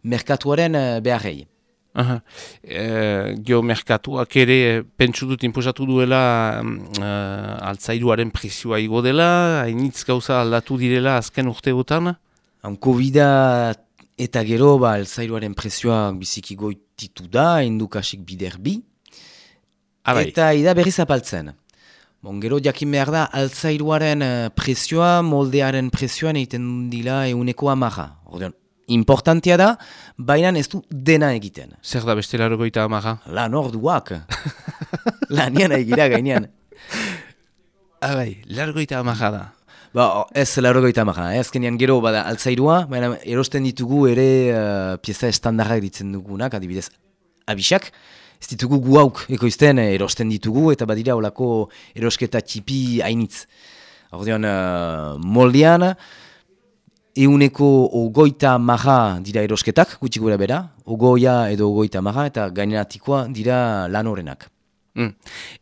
[SPEAKER 2] merkatuaren eh, beharrei.
[SPEAKER 1] Aha. E, geomerkatuak ere pentsu dut inposatu duela eh, altzairuaren prezioa igo dela, hainitz gauza aldatu direla azken urteotan.
[SPEAKER 2] Han covid eta gero ba, altzairuaren prezioak biziki goititu da, indukasik bider bi,
[SPEAKER 1] Abai,
[SPEAKER 2] Eta ida berri zapaltzen. Bon, gero jakin behar da, altzairuaren eh, prezioa, moldearen prezioan egiten dila euneko amaja. Ordean, importantia da, baina ez du dena egiten.
[SPEAKER 1] zer da beste largoita amaga?
[SPEAKER 2] Lan orduak. Lanian egira gainean.
[SPEAKER 1] Abai, largoita amaga da.
[SPEAKER 2] Ba, ez laurogeita amaja. Eh? Azkenean gero bada altzairua, baina erosten ditugu ere uh, pieza estandarrak ditzen dugunak, adibidez, abisak. Ez ditugu gu hauk ekoizten eh, erosten ditugu eta badira olako erosketa txipi hainitz. Ordean, uh, moldean, euneko ogoita maha dira erosketak, gutxi gura bera, ogoia edo ogoita maha eta gaineratikoa dira lan horrenak.
[SPEAKER 1] Mm.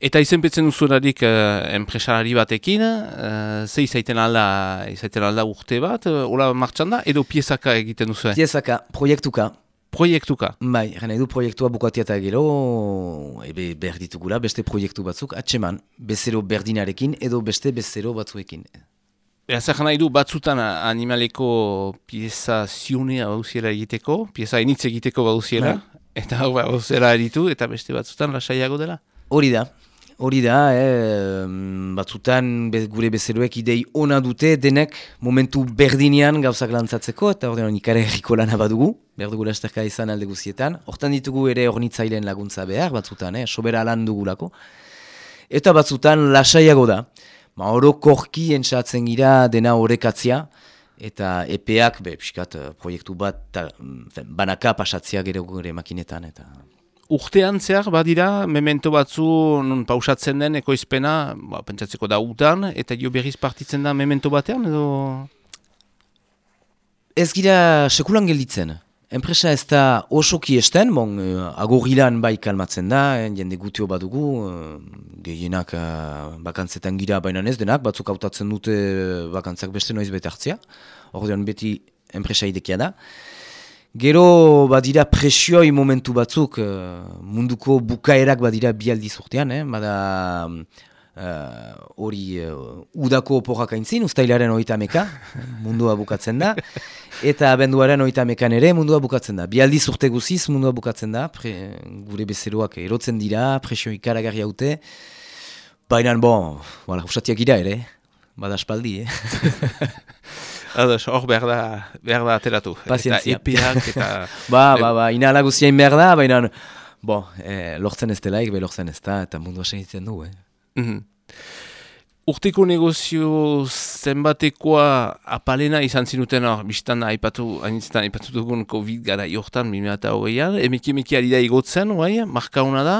[SPEAKER 1] Eta izenpetzen duzularik uh, enpresalari batekin, uh, ze izaiten alda, izaiten alda urte bat, uh, hola martxan da, edo piezaka egiten duzu?
[SPEAKER 2] Piezaka, proiektuka,
[SPEAKER 1] Proiektuka.
[SPEAKER 2] Bai, gana edu proiektua bukatia eta gero, ebe behar ditugula, beste proiektu batzuk, atseman, bezero berdinarekin edo beste bezero batzuekin.
[SPEAKER 1] Zer nahi du batzutan animaleko pieza ziunea bauziela egiteko, pieza initz egiteko bauziela, eta hau bauzela eritu, eta beste batzutan lasaiago dela.
[SPEAKER 2] Hori da, hori da, eh, batzutan be, gure bezeroek idei ona dute denek momentu berdinean gauzak lantzatzeko, eta hori ikare herriko lana badugu, behar dugu lasterka izan alde guzietan. Hortan ditugu ere ornitzaileen laguntza behar, batzutan, eh, sobera lan dugulako. Eta batzutan lasaiago da. Ma orokorki entzatzen gira dena orekatzia, eta epeak, be, pixkat, eh, proiektu bat, ta, mm, fen, banaka pasatzea gero gure makinetan, eta...
[SPEAKER 1] Urtean zehar badira, memento batzu non pausatzen den ekoizpena, ba, pentsatzeko da utan, eta jo berriz partitzen da memento batean, edo...
[SPEAKER 2] Ez gira sekulan gelditzen. Enpresa ez da osoki esten, bon, uh, agorilan bai kalmatzen da, eh, jende gutio badugu, uh, gehienak bakantzetan gira baina ez denak, batzuk hautatzen dute eh, bakantzak beste noiz bete hartzea, ordean beti enpresa idekia da. Gero badira presioi momentu batzuk, munduko bukaerak badira bi aldiz urtean, eh? bada hori uh, udako oporrak aintzin, ustailaren hori meka, mundua bukatzen da. eta abenduaren oita mekan ere mundua bukatzen da. Bialdi zurte guziz mundua bukatzen da, pre, gure bezeroak erotzen dira, presio ikaragarri haute. Baina, bon, voilà, usatiak ira ere, bada eh?
[SPEAKER 1] Ados, hor behar da, behar da ateratu.
[SPEAKER 2] Pazientzia.
[SPEAKER 1] Eta epeak, eta...
[SPEAKER 2] ba, ba, ba, inala guztien behar da, baina, bon, eh, lortzen ez delaik, be lortzen ez da, eta mundua segitzen du, eh?
[SPEAKER 1] Mhm. Urteko negozio zenbatekoa apalena izan zinuten hor, biztan aipatu, hainitzetan aipatu dugun COVID gara jortan, 2008an, emeki emeki ari da igotzen, bai, markauna da?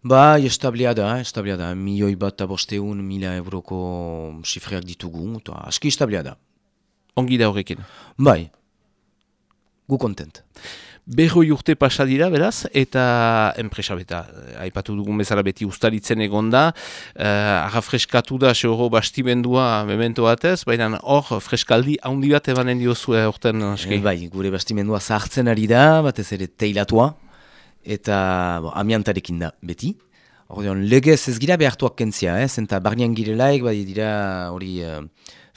[SPEAKER 2] Ba, establia da, establia da, milioi bat eta bosteun mila euroko sifreak ditugu, eta aski establia da.
[SPEAKER 1] Ongi da horrekin.
[SPEAKER 2] Bai, gu kontent.
[SPEAKER 1] Berroi urte pasa beraz, eta enpresa beta, eh, aipatu dugun bezala beti ustaritzen egon da, uh, arra freskatu da, seoro bastimendua memento batez, baina hor freskaldi haundi bat ebanen diozu horten aski.
[SPEAKER 2] E, bai, gure bastimendua zahartzen ari da, batez ere teilatua, eta bo, amiantarekin da beti. Ordeon, legez ez gira behartuak kentzia, eh? zenta barnean girelaik, bai dira hori... Uh,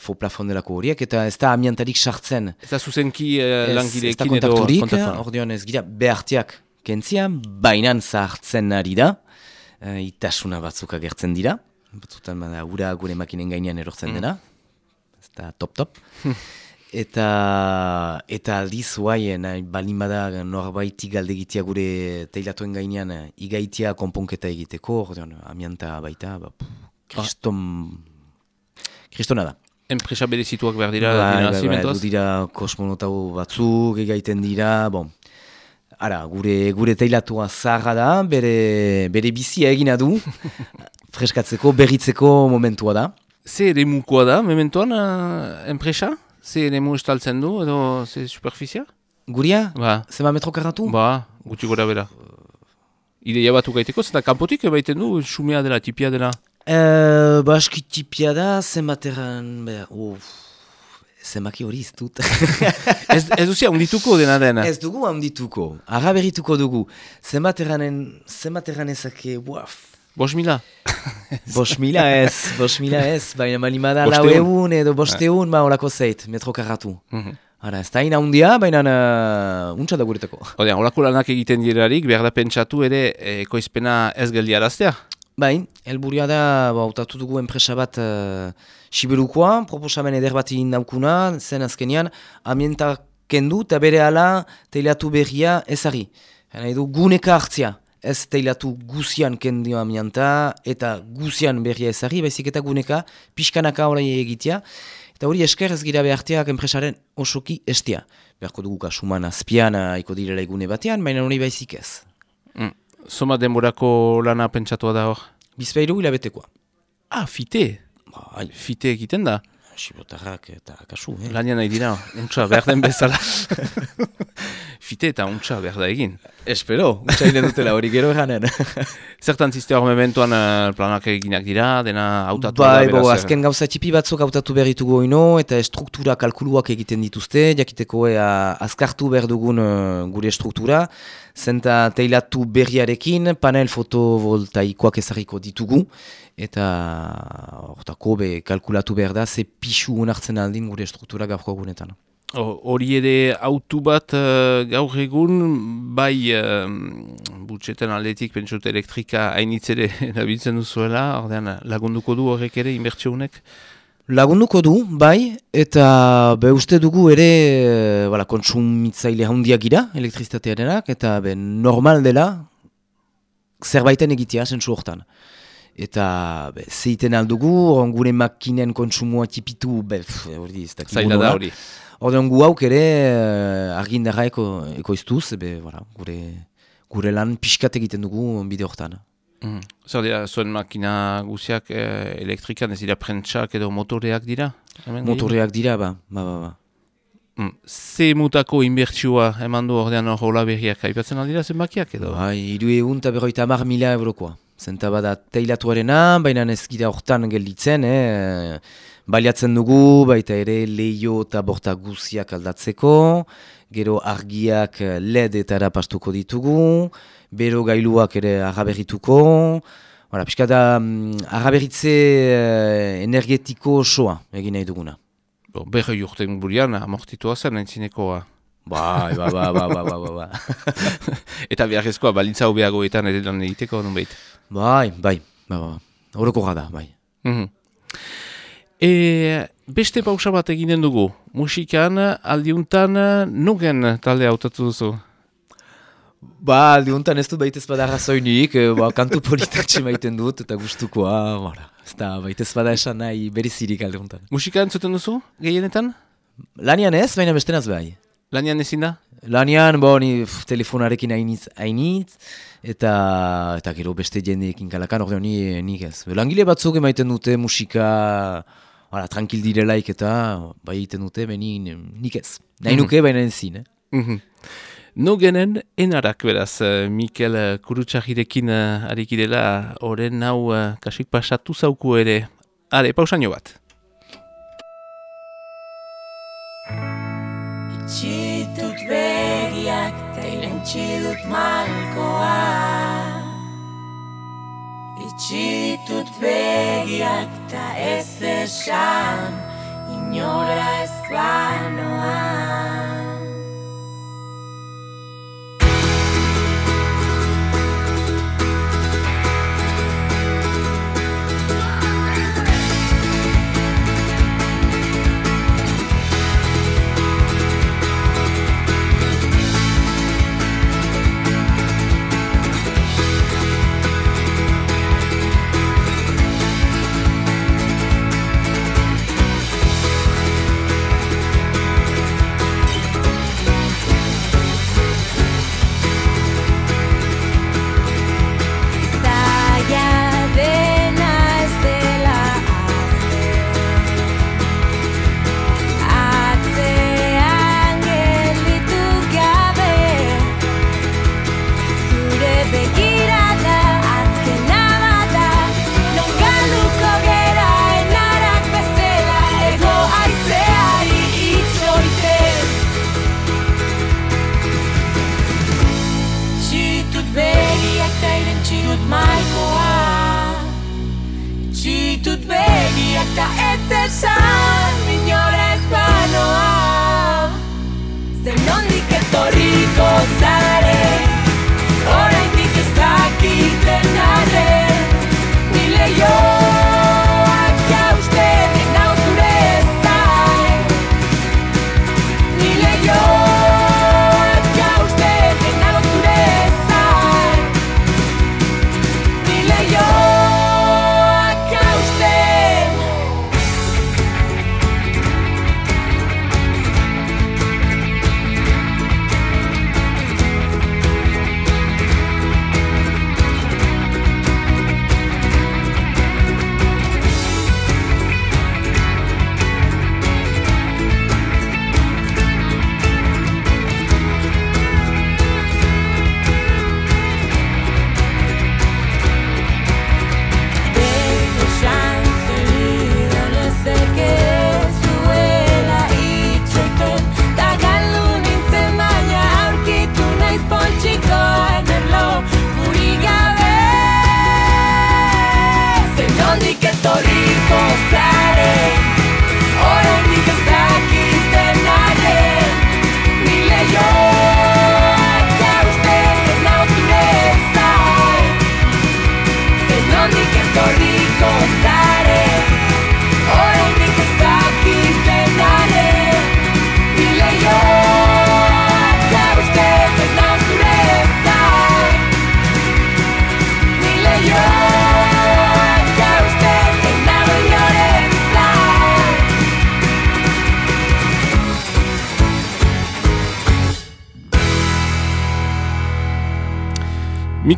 [SPEAKER 2] fo plafondelako horiek, eta ez da amiantarik sartzen.
[SPEAKER 1] Ez da zuzenki uh, langileekin
[SPEAKER 2] edo kontakturik, ordeon ez gira behartiak kentzia, bainan zahartzen ari da, uh, itasuna batzuk agertzen dira, batzutan bada ura gure makinen gainean erortzen mm. dena, ez da top-top. eta eta aldiz guai, nahi balin bada norbaiti galdegitia gure teilatuen gainean igaitia konponketa egiteko, ordeon, amianta baita, ba, kriston... Kristona da
[SPEAKER 1] enpresa berezituak behar dira
[SPEAKER 2] bai, bai, bai, bai, dira kosmonotau batzuk egaiten dira bon. Ara, gure, gure teilatua zaharra da, bere, bere bizia egina du, freskatzeko, berritzeko momentua da.
[SPEAKER 1] Ze ere mukoa da, mementoan, uh, enpresa? Ze ere mu estaltzen du, edo ze superfizia?
[SPEAKER 2] Guria?
[SPEAKER 1] Ba.
[SPEAKER 2] Zema metro karratu?
[SPEAKER 1] Ba, gutxi gora bera. Ideia batu gaiteko, zeta kanpotik ebaiten du, sumea dela, tipia dela.
[SPEAKER 2] Uh, Baski tipia da, zenbateran, behar, uff, zenbaki hori iztut.
[SPEAKER 1] ez, ez duzia, ondituko dena dena?
[SPEAKER 2] Ez dugu ondituko, agaberituko dugu. Zenbateranen, zenbateran ezake, uaf.
[SPEAKER 1] Bos mila?
[SPEAKER 2] bos mila ez, bos mila ez, baina malimada lau egun edo bosteun, ba horako zeit, metro karratu. Mm Ara, ez da ina hundia, baina uh, untsa da guretako.
[SPEAKER 1] Odean, horako lanak egiten dirarik, behar da pentsatu ere, ekoizpena ez geldiaraztea?
[SPEAKER 2] Bai, helburia da, hautatu dugu enpresa bat uh, siberukoa, proposamen eder bat daukuna, zen azkenian, amienta kendu eta bere ala teilatu berria ezari. Hena edo guneka hartzia, ez teilatu guzian kendio amienta eta guzian berria ezari, baizik eta guneka pixkanaka horai egitea. Eta hori esker ez gira beharteak enpresaren osoki estia. Beharko dugu kasuman azpiana iko direla egune batean, baina hori baizik ez.
[SPEAKER 1] Mm. Zoma denborako lana pentsatua da hor?
[SPEAKER 2] Bizpeiru hilabetekoa.
[SPEAKER 1] Ah, fite?
[SPEAKER 2] Bai.
[SPEAKER 1] Fite egiten da?
[SPEAKER 2] Sibotarrak eta kasu, eh?
[SPEAKER 1] Lanian nahi dira, untsa behar den bezala. fite eta untsa behar da egin.
[SPEAKER 2] Espero, untsa egin dutela hori gero eganen.
[SPEAKER 1] Zertan ziste hor mementuan uh, planak eginak dira, dena hautatu
[SPEAKER 2] bai, da? Bai, azken gauza txipi batzuk hautatu berritugu oino, eta struktura kalkuluak egiten dituzte, jakiteko ea azkartu behar dugun uh, gure struktura, zenta teilatu berriarekin, panel fotovoltaikoak ezarriko ditugu, eta ortako be kalkulatu behar da, ze pixu honartzen aldin gure struktura gaurko egunetan.
[SPEAKER 1] Hori ere autu bat uh, gaur egun, bai uh, butxetan aldetik pentsut elektrika hainitzere nabiltzen duzuela, ordean lagunduko du horrek ere inbertsio honek?
[SPEAKER 2] Lagunduko du, bai, eta be uste dugu ere e, bala, kontsumitzaile handiak gira, elektrizitatearenak, eta be normal dela zerbaiten egitea, zentsu hortan. Eta be, zeiten aldugu, gure makinen kontsumua tipitu, be, hori ez dakik
[SPEAKER 1] Zaila da hori.
[SPEAKER 2] Ordean gu hauk ere uh, argindarra eko, ekoiztuz, be, bala, gure, gure lan pixkat egiten dugu bide hortan.
[SPEAKER 1] Mm. Zer dira, zuen makina guziak eh, elektrikan ez dira prentsak edo motoreak dira?
[SPEAKER 2] motoreak dira, ba, ba, ba. ba.
[SPEAKER 1] Mm. Ze mutako inbertsioa eman du ordean hor hola berriak aipatzen aldira zenbakiak edo?
[SPEAKER 2] Ba, iru egun eta berroita mar mila eurokoa. Zenta bada teilatuarena, baina ez gira hortan gelditzen, eh? baliatzen dugu, baita ere leio eta borta guziak aldatzeko, gero argiak led eta erapastuko ditugu, bero gailuak ere agaberrituko, Hala, pixka da, um, agaberritze uh, energetiko osoa egin nahi duguna.
[SPEAKER 1] Bo, berroi urten burian, amortitua zen, entzinekoa.
[SPEAKER 2] Bai, ba, ba, ba, ba, ba, ba, ba.
[SPEAKER 1] Eta beharrezkoa, balintza hobeagoetan ere lan egiteko, non behit.
[SPEAKER 2] Bai, bai, ba, ba. Horoko gada, bai.
[SPEAKER 1] Mhm. E, beste pausa bat eginen dugu. Musikan, aldiuntan, nugen talde hautatu duzu.
[SPEAKER 2] Ba, aldiuntan ez dut baitez bada razoinik, eh, ba, kantu politatxe maiten dut, eta gustukoa, bara. Ez da, baitez bada esan nahi berizirik aldiuntan.
[SPEAKER 1] Musika entzuten duzu, gehienetan?
[SPEAKER 2] Lanian ez, baina bestenaz bai.
[SPEAKER 1] Lanian ezin da?
[SPEAKER 2] Lanian, bo, ni pff, telefonarekin hainitz, hainitz, eta, eta gero beste jendeekin kalakan, ordean ni, nik ez. Langile batzuk emaiten dute musika, bara, tranquil direlaik eta, bai egiten dute, beni nik ez. Nahi nuke, baina ezin, eh?
[SPEAKER 1] Mhm. No genen, enarak beraz, eh, Mikel eh, Kurutsagirekin uh, arikidela, oren hau kasik pasatu zauku ere. Hale, pausaino bat.
[SPEAKER 3] Itxitut begiak ta irentxi dut malkoa Itxitut begiak ta ez esan inora ez banoa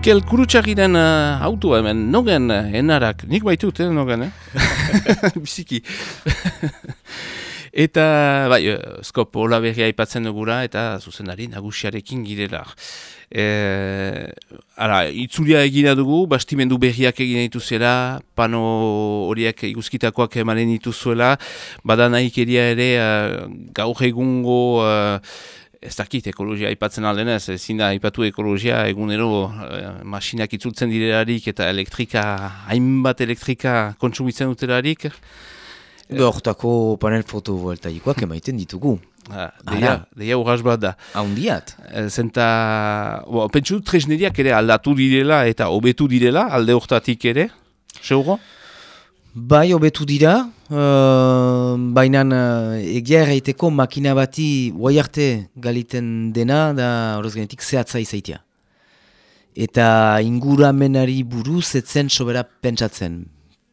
[SPEAKER 1] Mikel Kurutsagiren uh, autua hemen, nogen uh, enarak, nik baitut, eh, nogen, eh? Biziki. eta, bai, uh, skop hola berria aipatzen dugura, eta zuzendari nagusiarekin girela. E, ara, itzulia egina dugu, bastimendu berriak egin dituzela, pano horiek iguzkitakoak emanen dituzuela, bada nahikeria ere uh, gaur egungo... Uh, ez dakit ekologia aipatzen aldenez, ezin da aipatu ekologia egunero eh, masinak itzultzen direlarik eta elektrika, hainbat elektrika kontsumitzen dutelarik.
[SPEAKER 2] Hortako panel fotovoltaikoak emaiten ditugu.
[SPEAKER 1] Ah,
[SPEAKER 2] Ara.
[SPEAKER 1] deia, deia urras bat da.
[SPEAKER 2] Haundiat.
[SPEAKER 1] Eh, Zenta, bo, pentsu tresneriak ere aldatu direla eta hobetu direla, alde hortatik ere, seuro?
[SPEAKER 2] Bai, hobetu dira, uh, baina uh, egia erraiteko makina bati guai arte galiten dena da horoz genetik zehatza izaitia. Eta inguramenari buruz etzen sobera pentsatzen.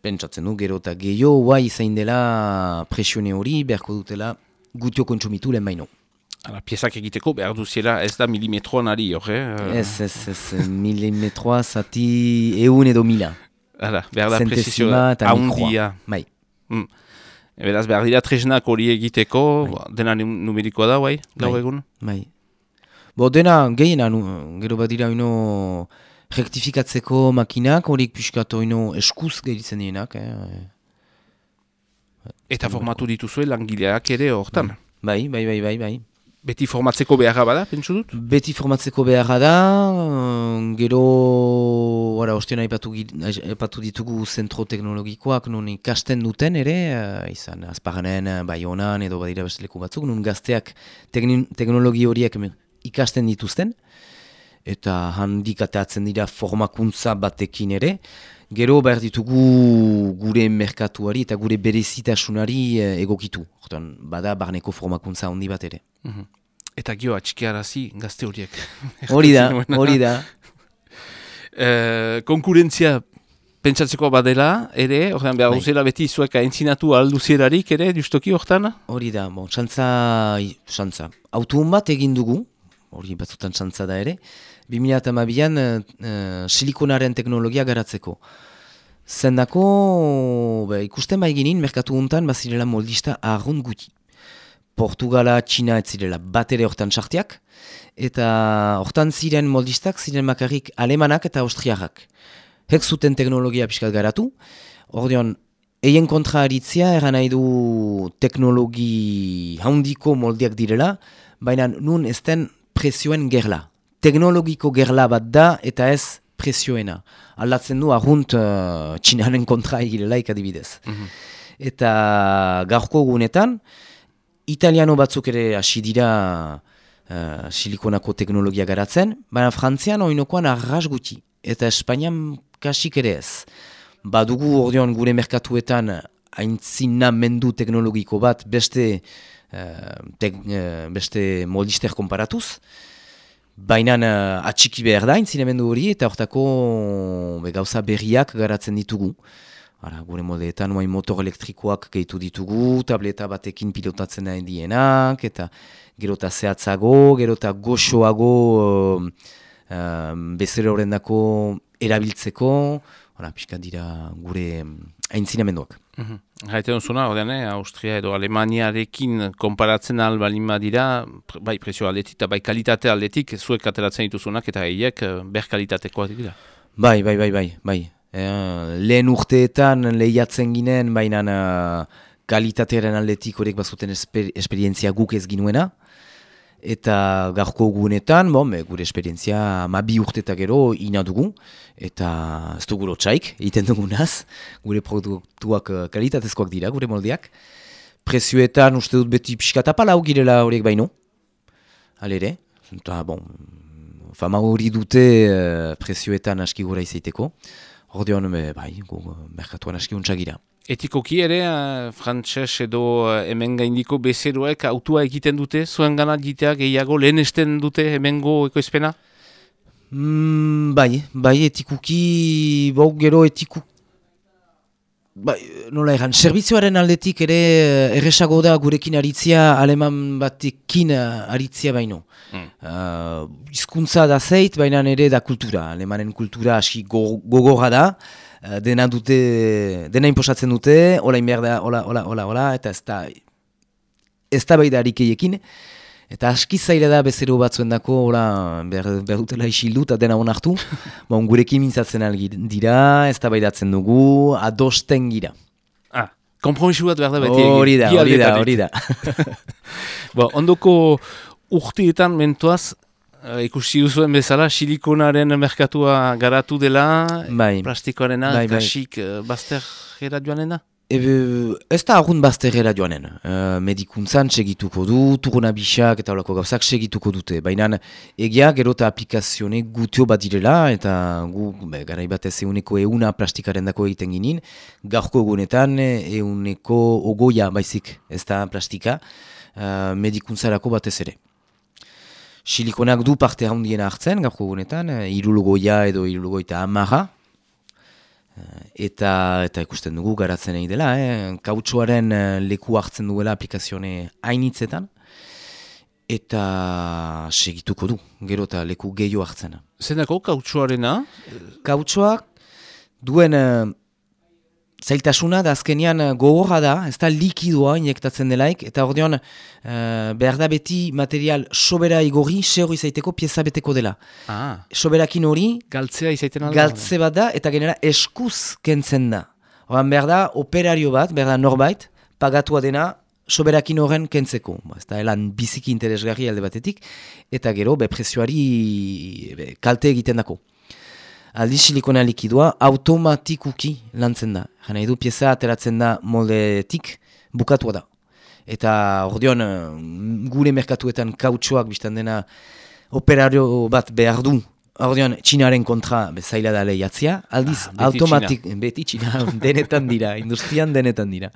[SPEAKER 2] Pentsatzen du, gero eta gehiago guai izain dela presione hori beharko dutela gutio kontsumitu lehen baino.
[SPEAKER 1] Ara, piezak egiteko behar duziela ez da milimetroan ari, hor, eh?
[SPEAKER 2] Ez, ez, ez, milimetroa zati eun edo mila.
[SPEAKER 1] Ara, behar da presizio
[SPEAKER 2] Zentesima eta
[SPEAKER 1] haundia.
[SPEAKER 2] mikroa. Bai.
[SPEAKER 1] E, beraz, behar dira tresnak hori egiteko, ba, dena nu- numerikoa da, bai, gaur
[SPEAKER 2] Bai.
[SPEAKER 1] egun?
[SPEAKER 2] Bai. Bo dena gehiena, gero badira ino rektifikatzeko makinak, horik pixkat ino eskuz gehiritzen dienak. Eh?
[SPEAKER 1] Eta formatu dituzue langileak ere hortan.
[SPEAKER 2] Bai, bai, bai, bai, bai.
[SPEAKER 1] Beti formatzeko beharra bada, pentsu dut?
[SPEAKER 2] Beti formatzeko beharra da, eh, gero, ora, ostean aipatu, gi- aipatu ditugu zentro teknologikoak non ikasten duten ere, eh, izan azpaganen, eh, baionan edo badira beste leku batzuk, nun gazteak teknologi horiek ikasten dituzten, eta handik ateatzen dira formakuntza batekin ere, gero behar ditugu gure merkatuari eta gure berezitasunari eh, egokitu. Hortan, bada barneko formakuntza handi bat ere.
[SPEAKER 1] Eta gio atxikiarazi gazte horiek.
[SPEAKER 2] Hori da, hori da.
[SPEAKER 1] Eh, konkurentzia pentsatzeko badela, ere, horrean behar
[SPEAKER 2] Bai.
[SPEAKER 1] duzela beti zuek aintzinatu alduzierarik ere, justoki hortan?
[SPEAKER 2] Hori da, bon, xantza, i- xantza. Autoun bat egin dugu, hori batzutan xantza da ere, 2008an uh, silikonaren teknologia garatzeko. Zendako, be, ikusten bai ginin, merkatu untan, bazirela moldista arrun guti. Portugala, Txina ez zirela bat ere hortan sartiak, eta hortan ziren moldistak ziren makarrik alemanak eta austriarrak. Hek zuten teknologia pixkat garatu, ordeon, eien kontra aritzia eran nahi du teknologi handiko moldiak direla, baina nun ez den presioen gerla. Teknologiko gerla bat da eta ez presioena. Aldatzen du ahunt uh, txinaren kontra egirelaik adibidez. Eta gaurko gunetan, italiano batzuk ere hasi dira uh, silikonako teknologia garatzen, baina frantzian oinokoan arras guti, eta Espainian kasik ere ez. Badugu ordeon gure merkatuetan aintzina mendu teknologiko bat beste, uh, tek, uh, beste moldister konparatuz, Baina uh, atxiki behar da, intzinemendu hori, eta hortako gauza berriak garatzen ditugu. Ara, gure moldeetan oain motor elektrikoak gehitu ditugu, tableta batekin pilotatzen nahi dienak, eta gero eta zehatzago, gero eta goxoago uh, uh, bezero horrendako erabiltzeko, Hala, pixka dira gure um, aintzinamenduak.
[SPEAKER 1] Haiten duzuna, ordean, eh, Austria edo Alemaniarekin konparatzen ahal balin badira, pr- bai presio aldetik eta bai kalitate aldetik, zuek ateratzen dituzunak eta hiek eh, ber kalitatekoak dira.
[SPEAKER 2] Bai, bai, bai, bai, bai. Eh, lehen urteetan lehiatzen ginen, baina uh, kalitatearen aldetik horiek bazuten esper, esperientzia guk ez ginuena. Eta gaurko gunetan, be, gure esperientzia ma bi urtetak gero ina dugu. Eta ez dugu lotxaik, egiten dugunaz. Gure produktuak eh, kalitatezkoak dira, gure moldeak. Prezioetan uste dut beti pixka tapalau girela horiek baino. Halere, eta bon, fama hori dute uh, prezioetan aski gora izaiteko. Ordeon, be, bai, gu, eh, merkatuan aski untsa gira.
[SPEAKER 1] Etikoki ere, uh, frantses edo uh, hemen gaindiko bezeroek autua egiten dute, zuen gana ditea gehiago lehenesten dute hemengo ekoizpena?
[SPEAKER 2] Mm, bai, bai, etikuki, bau gero etiku... Bai, nola egan, servizioaren aldetik ere eh, erresago da gurekin aritzia aleman batekin eh, aritzia baino.
[SPEAKER 1] Mm.
[SPEAKER 2] Uh, izkuntza da zeit, baina ere da kultura. Alemanen kultura aski go- gogorra da, eh, dena dute, dena inposatzen dute, hola inber da, hola, hola, hola, hola, eta ez da, ez da bai da arikeiekin. Eta aski zaila da bezero batzuen dako, hola, behar, behar dutela isildu eta dena onartu. bon, gurekin mintzatzen dira, ez da dugu, adosten gira.
[SPEAKER 1] Ah, kompromisu bat behar da beti.
[SPEAKER 2] Hori da, hori da, hori da.
[SPEAKER 1] Bo, ondoko urteetan mentoaz, uh, ikusi duzuen bezala, silikonaren merkatua garatu dela,
[SPEAKER 2] Bai.
[SPEAKER 1] plastikoarena,
[SPEAKER 2] Bai, bai.
[SPEAKER 1] kasik uh, bazter joanen da?
[SPEAKER 2] Ebe, ez da argun bazterrera joanen. Uh, medikuntzan segituko du, turuna bisak eta holako gauzak segituko dute. Baina egia gero eta aplikazione gutio bat direla eta gu be, garai batez euneko euna plastikaren dako egiten ginin. Gaurko egunetan euneko ogoia baizik ez da plastika uh, medikuntzarako batez ere. Silikonak du parte handiena hartzen gaurko egunetan, irulogoia edo irulogoita amarra, Eta, eta ikusten dugu garatzen egin dela, eh? kautsuaren eh, leku hartzen duela aplikazione hainitzetan, eta segituko du, gero eta leku gehiago hartzen.
[SPEAKER 1] Zenako kautsuarena?
[SPEAKER 2] Kautsuak duen eh, zailtasuna da azkenian eh, gogorra da, ez da likidoa injektatzen delaik, eta hor dion, uh, behar da beti material sobera igorri, se hori zaiteko pieza beteko dela.
[SPEAKER 1] Ah.
[SPEAKER 2] Soberakin hori,
[SPEAKER 1] Galtzea izaiten alda?
[SPEAKER 2] galtze bat da, eta genera eskuz kentzen da. Horan behar da, operario bat, behar da norbait, pagatua dena, soberakin horren kentzeko. Ba, ez da, elan biziki interesgarri alde batetik, eta gero, be, presioari be, kalte egiten dako. Aldi silikona likidua automatikuki lantzen da. Jana edu pieza ateratzen da moldetik bukatua da. Eta ordeon gure merkatuetan kautsuak biztan dena operario bat behar du. Ordeon txinaren kontra bezaila da lehiatzia. Aldiz
[SPEAKER 1] Ah, beti
[SPEAKER 2] automatik, beti txina denetan dira, industrian denetan dira.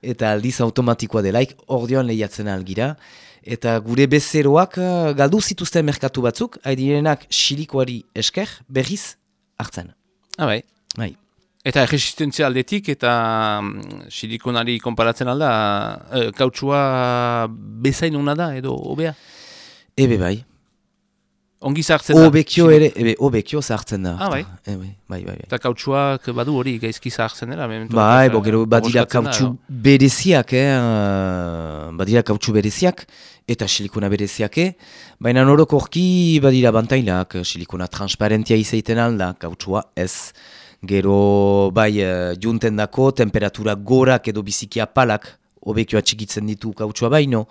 [SPEAKER 2] Eta aldiz automatikoa delaik ordeon lehiatzen algira. Eta gure bezeroak eh, galdu zituzten merkatu batzuk, haidirenak silikoari esker berriz hartzen.
[SPEAKER 1] Ah, bai.
[SPEAKER 2] Bai.
[SPEAKER 1] Eta resistentzia aldetik eta mm, silikonari konparatzen alda, e, kautsua bezain ona da edo obea?
[SPEAKER 2] Ebe bai.
[SPEAKER 1] Ongi zartzen da?
[SPEAKER 2] Obekio ere, ebe obekio zartzen da.
[SPEAKER 1] Ah, bai.
[SPEAKER 2] Ebe, bai, bai, bai.
[SPEAKER 1] Eta kautsuak badu hori gaizki zartzen dela?
[SPEAKER 2] Bai, bo, gero badira
[SPEAKER 1] da,
[SPEAKER 2] kautsu
[SPEAKER 1] edo?
[SPEAKER 2] bereziak, eh? uh, badira kautsu bereziak, eta silikona bereziak, eh? baina norokorki badira bantailak, silikona transparentia izaiten alda, kautsua ez. Gero, bai, uh, junten dako, temperatura gorak edo biziki apalak, obekioa txikitzen ditu kautsua baino,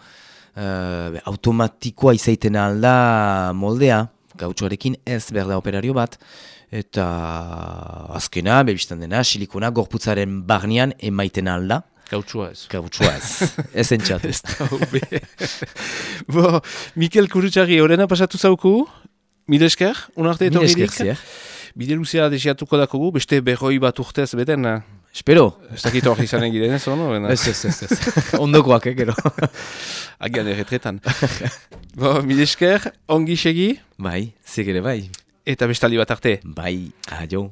[SPEAKER 2] uh, automatikoa izaiten alda moldea, kautsuarekin ez berda operario bat, eta azkena, bebistan dena, silikona gorputzaren barnean emaiten alda,
[SPEAKER 1] Kautsua ez.
[SPEAKER 2] kautsua ez, ez entxatu.
[SPEAKER 1] Ez da hobe. Bo, Mikel Kurutxarri, horrena pasatu zauku? Mil esker, unarte
[SPEAKER 2] Mil
[SPEAKER 1] etorririk? Bide luzea desiatuko dakogu, beste berroi bat urtez beten. eh?
[SPEAKER 2] Espero.
[SPEAKER 1] Ez dakit hori izanen giren ez, ono?
[SPEAKER 2] Ez, ez, ez, ez. Ondokoak, eh, gero.
[SPEAKER 1] Agian erretretan. Bo, mil esker, ongi segi,
[SPEAKER 2] bai, zegere bai.
[SPEAKER 1] eta bestali bat arte.
[SPEAKER 2] Bai, adio.